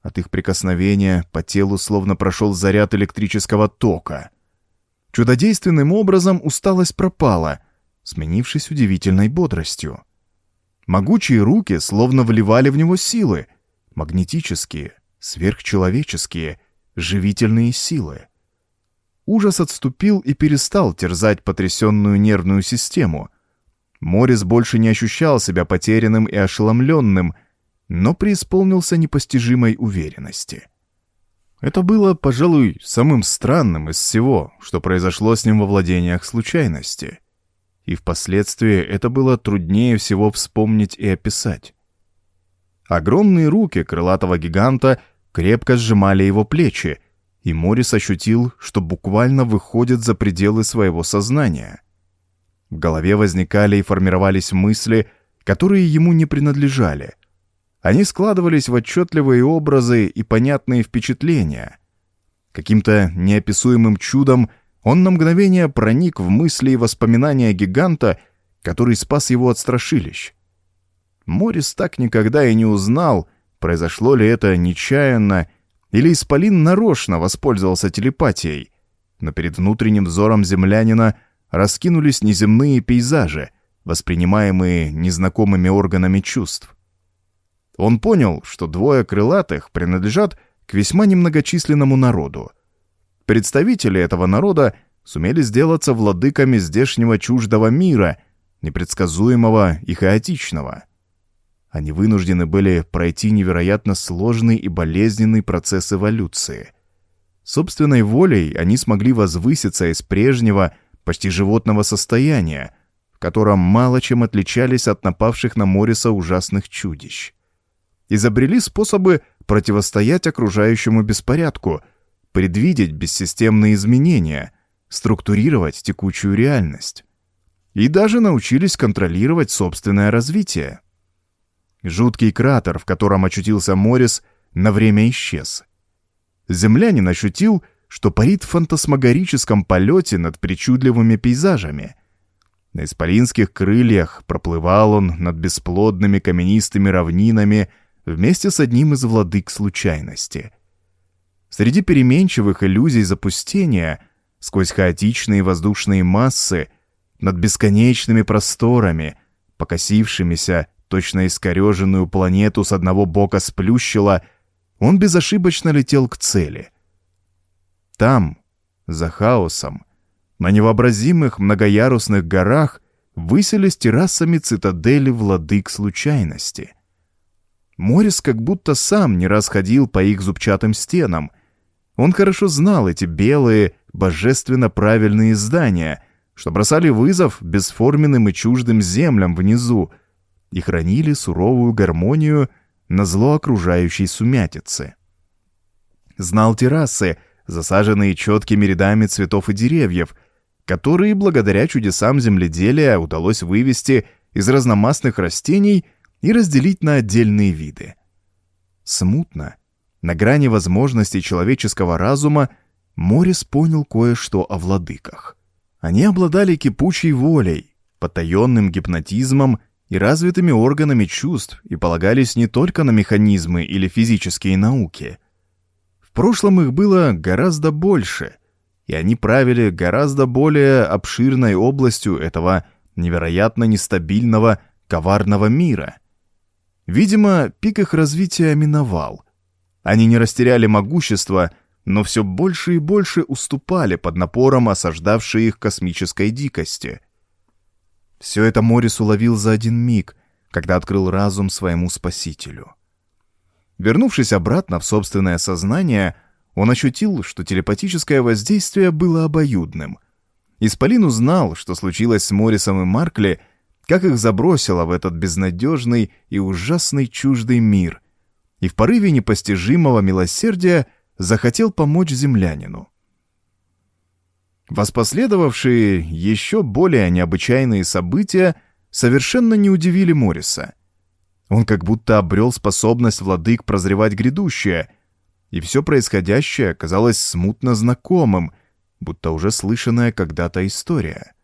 От их прикосновения по телу словно прошел заряд электрического тока. Чудодейственным образом усталость пропала, сменившись удивительной бодростью. Могучие руки словно вливали в него силы, магнетические, сверхчеловеческие, живительные силы. Ужас отступил и перестал терзать потрясенную нервную систему. Морис больше не ощущал себя потерянным и ошеломленным, но преисполнился непостижимой уверенности. Это было, пожалуй, самым странным из всего, что произошло с ним во владениях случайности. И впоследствии это было труднее всего вспомнить и описать. Огромные руки крылатого гиганта крепко сжимали его плечи, и Морис ощутил, что буквально выходит за пределы своего сознания. В голове возникали и формировались мысли, которые ему не принадлежали. Они складывались в отчетливые образы и понятные впечатления. Каким-то неописуемым чудом он на мгновение проник в мысли и воспоминания гиганта, который спас его от страшилищ. Морис так никогда и не узнал, произошло ли это нечаянно, или Исполин нарочно воспользовался телепатией, но перед внутренним взором землянина раскинулись неземные пейзажи, воспринимаемые незнакомыми органами чувств. Он понял, что двое крылатых принадлежат к весьма немногочисленному народу. Представители этого народа сумели сделаться владыками здешнего чуждого мира, непредсказуемого и хаотичного — они вынуждены были пройти невероятно сложный и болезненный процесс эволюции. Собственной волей они смогли возвыситься из прежнего, почти животного состояния, в котором мало чем отличались от напавших на Мориса ужасных чудищ. Изобрели способы противостоять окружающему беспорядку, предвидеть бессистемные изменения, структурировать текущую реальность. И даже научились контролировать собственное развитие. Жуткий кратер, в котором очутился Морис, на время исчез. Землянин ощутил, что парит в фантасмагорическом полете над причудливыми пейзажами. На исполинских крыльях проплывал он над бесплодными каменистыми равнинами вместе с одним из владык случайности. Среди переменчивых иллюзий запустения, сквозь хаотичные воздушные массы, над бесконечными просторами, покосившимися точно искореженную планету с одного бока сплющило, он безошибочно летел к цели. Там, за хаосом, на невообразимых многоярусных горах высились террасами цитадели владык случайности. Морис как будто сам не раз ходил по их зубчатым стенам. Он хорошо знал эти белые, божественно правильные здания, что бросали вызов бесформенным и чуждым землям внизу, и хранили суровую гармонию на зло окружающей сумятицы. Знал террасы, засаженные четкими рядами цветов и деревьев, которые благодаря чудесам земледелия удалось вывести из разномастных растений и разделить на отдельные виды. Смутно, на грани возможностей человеческого разума, Морис понял кое-что о владыках. Они обладали кипучей волей, потаенным гипнотизмом и развитыми органами чувств и полагались не только на механизмы или физические науки. В прошлом их было гораздо больше, и они правили гораздо более обширной областью этого невероятно нестабильного, коварного мира. Видимо, пик их развития миновал. Они не растеряли могущество, но все больше и больше уступали под напором осаждавшей их космической дикости — все это Морис уловил за один миг, когда открыл разум своему спасителю. Вернувшись обратно в собственное сознание, он ощутил, что телепатическое воздействие было обоюдным. Исполин узнал, что случилось с Морисом и Маркли, как их забросило в этот безнадежный и ужасный чуждый мир, и в порыве непостижимого милосердия захотел помочь землянину. Воспоследовавшие еще более необычайные события совершенно не удивили Морриса. Он как будто обрел способность владык прозревать грядущее, и все происходящее казалось смутно знакомым, будто уже слышанная когда-то история.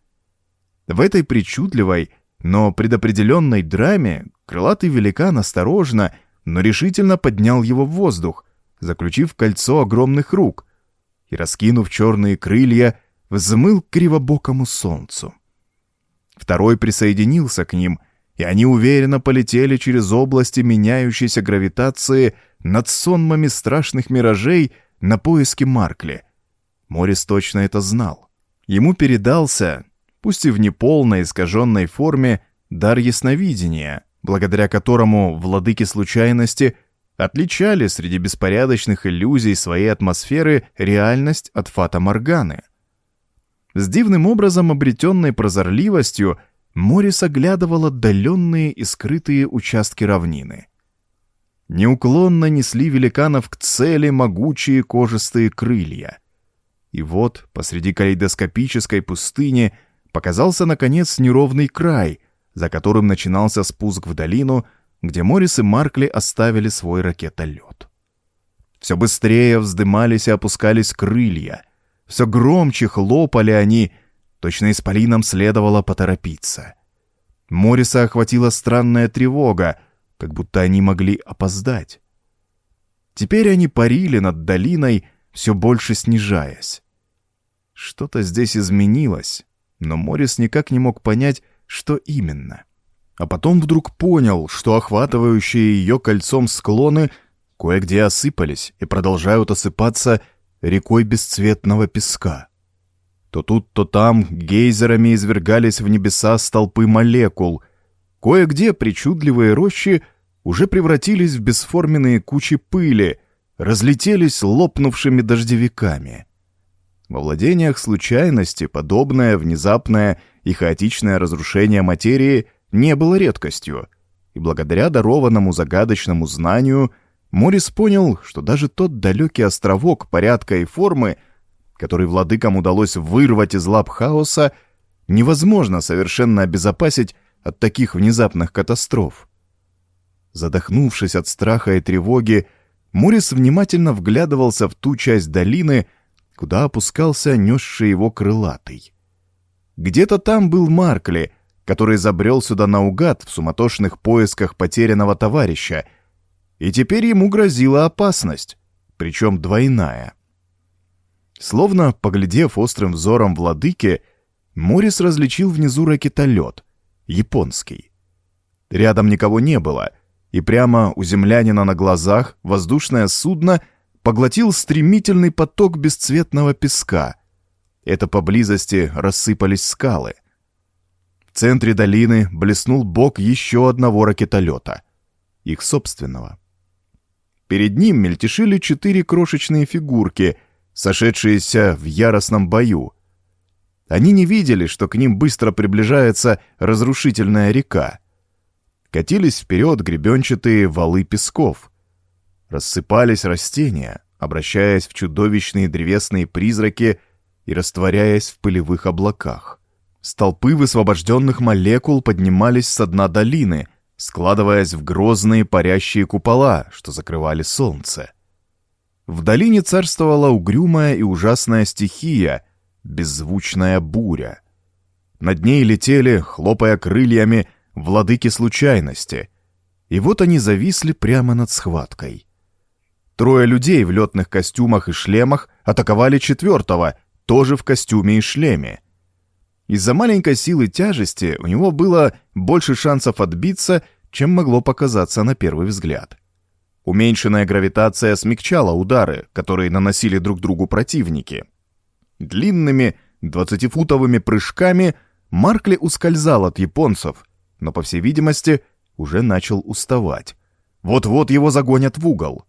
В этой причудливой, но предопределенной драме крылатый великан осторожно, но решительно поднял его в воздух, заключив кольцо огромных рук, и, раскинув черные крылья, взмыл к кривобокому солнцу. Второй присоединился к ним, и они уверенно полетели через области меняющейся гравитации над сонмами страшных миражей на поиски Маркли. Морис точно это знал. Ему передался, пусть и в неполной искаженной форме, дар ясновидения, благодаря которому владыки случайности отличали среди беспорядочных иллюзий своей атмосферы реальность от фата-морганы. С дивным образом обретенной прозорливостью Морис оглядывал отдаленные и скрытые участки равнины. Неуклонно несли великанов к цели могучие кожистые крылья. И вот посреди калейдоскопической пустыни показался, наконец, неровный край, за которым начинался спуск в долину, где Морис и Маркли оставили свой ракетолет. Все быстрее вздымались и опускались крылья — все громче хлопали они, точно исполинам следовало поторопиться. Мориса охватила странная тревога, как будто они могли опоздать. Теперь они парили над долиной, все больше снижаясь. Что-то здесь изменилось, но Морис никак не мог понять, что именно. А потом вдруг понял, что охватывающие ее кольцом склоны кое-где осыпались и продолжают осыпаться рекой бесцветного песка. То тут, то там гейзерами извергались в небеса столпы молекул. Кое-где причудливые рощи уже превратились в бесформенные кучи пыли, разлетелись лопнувшими дождевиками. Во владениях случайности подобное внезапное и хаотичное разрушение материи не было редкостью, и благодаря дарованному загадочному знанию — Морис понял, что даже тот далекий островок порядка и формы, который владыкам удалось вырвать из лап хаоса, невозможно совершенно обезопасить от таких внезапных катастроф. Задохнувшись от страха и тревоги, Морис внимательно вглядывался в ту часть долины, куда опускался несший его крылатый. Где-то там был Маркли, который забрел сюда наугад в суматошных поисках потерянного товарища — и теперь ему грозила опасность, причем двойная. Словно поглядев острым взором владыки, Морис различил внизу ракетолет, японский. Рядом никого не было, и прямо у землянина на глазах воздушное судно поглотил стремительный поток бесцветного песка. Это поблизости рассыпались скалы. В центре долины блеснул бок еще одного ракетолета, их собственного. Перед ним мельтешили четыре крошечные фигурки, сошедшиеся в яростном бою. Они не видели, что к ним быстро приближается разрушительная река. Катились вперед гребенчатые валы песков. Рассыпались растения, обращаясь в чудовищные древесные призраки и растворяясь в пылевых облаках. Столпы высвобожденных молекул поднимались со дна долины — складываясь в грозные парящие купола, что закрывали солнце. В долине царствовала угрюмая и ужасная стихия, беззвучная буря. Над ней летели, хлопая крыльями, владыки случайности. И вот они зависли прямо над схваткой. Трое людей в летных костюмах и шлемах атаковали четвертого, тоже в костюме и шлеме. Из-за маленькой силы тяжести у него было больше шансов отбиться, чем могло показаться на первый взгляд. Уменьшенная гравитация смягчала удары, которые наносили друг другу противники. Длинными, двадцатифутовыми прыжками Маркли ускользал от японцев, но, по всей видимости, уже начал уставать. Вот-вот его загонят в угол.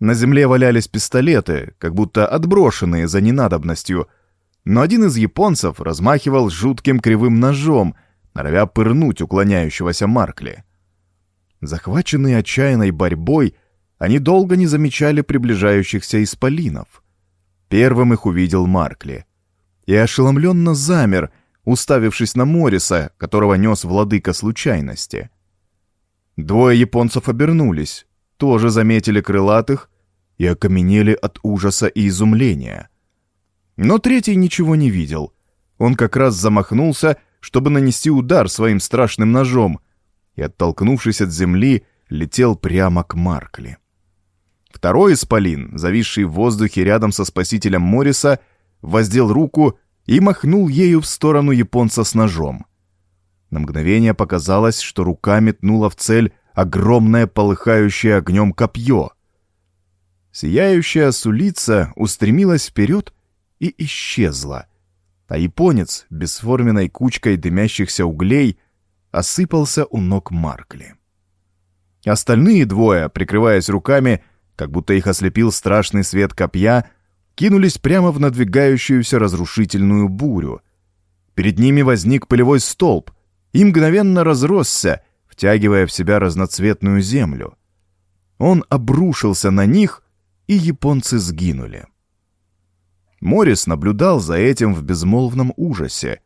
На земле валялись пистолеты, как будто отброшенные за ненадобностью — но один из японцев размахивал жутким кривым ножом, норовя пырнуть уклоняющегося Маркли. Захваченные отчаянной борьбой, они долго не замечали приближающихся исполинов. Первым их увидел Маркли. И ошеломленно замер, уставившись на Мориса, которого нес владыка случайности. Двое японцев обернулись, тоже заметили крылатых и окаменели от ужаса и изумления. Но третий ничего не видел. Он как раз замахнулся, чтобы нанести удар своим страшным ножом, и, оттолкнувшись от земли, летел прямо к Маркли. Второй исполин, зависший в воздухе рядом со спасителем Морриса, воздел руку и махнул ею в сторону японца с ножом. На мгновение показалось, что рука метнула в цель огромное полыхающее огнем копье. Сияющая сулица устремилась вперед и исчезла. А японец, бесформенной кучкой дымящихся углей, осыпался у ног Маркли. Остальные двое, прикрываясь руками, как будто их ослепил страшный свет копья, кинулись прямо в надвигающуюся разрушительную бурю. Перед ними возник полевой столб и мгновенно разросся, втягивая в себя разноцветную землю. Он обрушился на них, и японцы сгинули. Морис наблюдал за этим в безмолвном ужасе,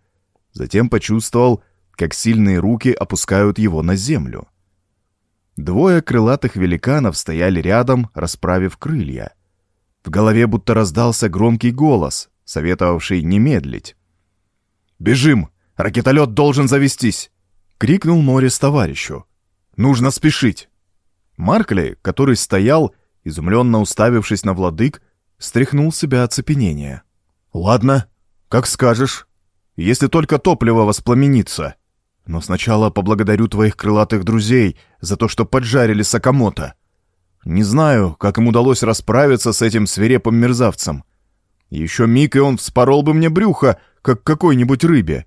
затем почувствовал, как сильные руки опускают его на землю. Двое крылатых великанов стояли рядом, расправив крылья. В голове будто раздался громкий голос, советовавший не медлить. «Бежим! Ракетолет должен завестись!» — крикнул Морис товарищу. «Нужно спешить!» Маркли, который стоял, изумленно уставившись на владык, стряхнул себя оцепенение. «Ладно, как скажешь, если только топливо воспламенится. Но сначала поблагодарю твоих крылатых друзей за то, что поджарили Сакамото. Не знаю, как им удалось расправиться с этим свирепым мерзавцем. Еще миг, и он вспорол бы мне брюхо, как какой-нибудь рыбе».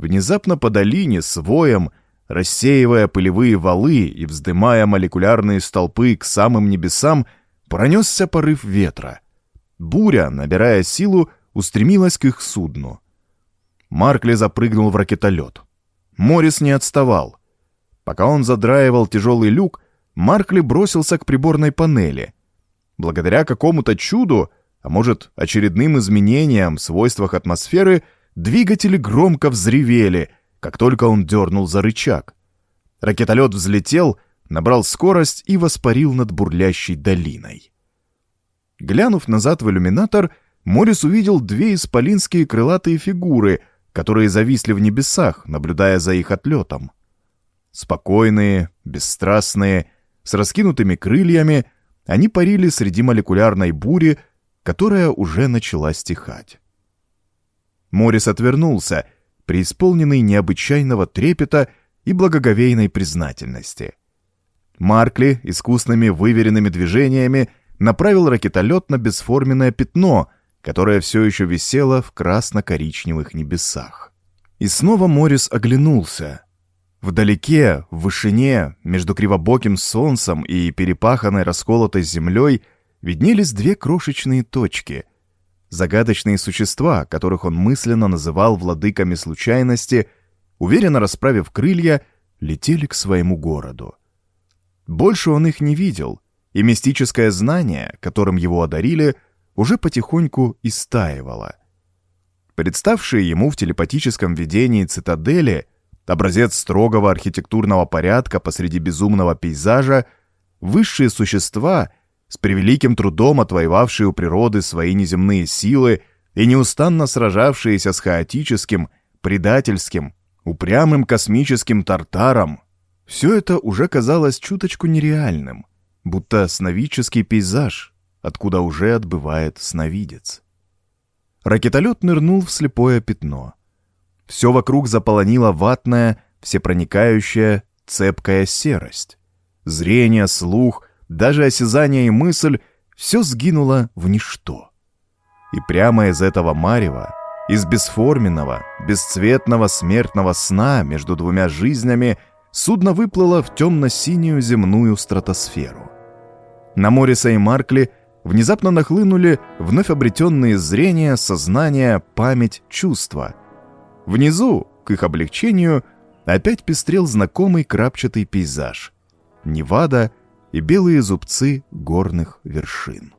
Внезапно по долине с воем, рассеивая пылевые валы и вздымая молекулярные столпы к самым небесам, пронесся порыв ветра. Буря, набирая силу, устремилась к их судну. Маркли запрыгнул в ракетолет. Морис не отставал. Пока он задраивал тяжелый люк, Маркли бросился к приборной панели. Благодаря какому-то чуду, а может, очередным изменениям в свойствах атмосферы, двигатели громко взревели, как только он дернул за рычаг. Ракетолет взлетел, набрал скорость и воспарил над бурлящей долиной. Глянув назад в иллюминатор, Морис увидел две исполинские крылатые фигуры, которые зависли в небесах, наблюдая за их отлетом. Спокойные, бесстрастные, с раскинутыми крыльями, они парили среди молекулярной бури, которая уже начала стихать. Морис отвернулся, преисполненный необычайного трепета и благоговейной признательности. Маркли искусными выверенными движениями направил ракетолет на бесформенное пятно, которое все еще висело в красно-коричневых небесах. И снова Морис оглянулся. Вдалеке, в вышине, между кривобоким солнцем и перепаханной расколотой землей виднелись две крошечные точки, загадочные существа, которых он мысленно называл владыками случайности, уверенно расправив крылья, летели к своему городу. Больше он их не видел, и мистическое знание, которым его одарили, уже потихоньку истаивало. Представшие ему в телепатическом видении цитадели, образец строгого архитектурного порядка посреди безумного пейзажа, высшие существа — с превеликим трудом отвоевавшие у природы свои неземные силы и неустанно сражавшиеся с хаотическим, предательским, упрямым космическим тартаром, все это уже казалось чуточку нереальным, будто сновидческий пейзаж, откуда уже отбывает сновидец. Ракетолет нырнул в слепое пятно. Все вокруг заполонила ватная, всепроникающая, цепкая серость. Зрение, слух — даже осязание и мысль — все сгинуло в ничто. И прямо из этого марева, из бесформенного, бесцветного смертного сна между двумя жизнями судно выплыло в темно-синюю земную стратосферу. На Мориса и Маркли внезапно нахлынули вновь обретенные зрение, сознание, память, чувства. Внизу, к их облегчению, опять пестрел знакомый крапчатый пейзаж. Невада — и белые зубцы горных вершин.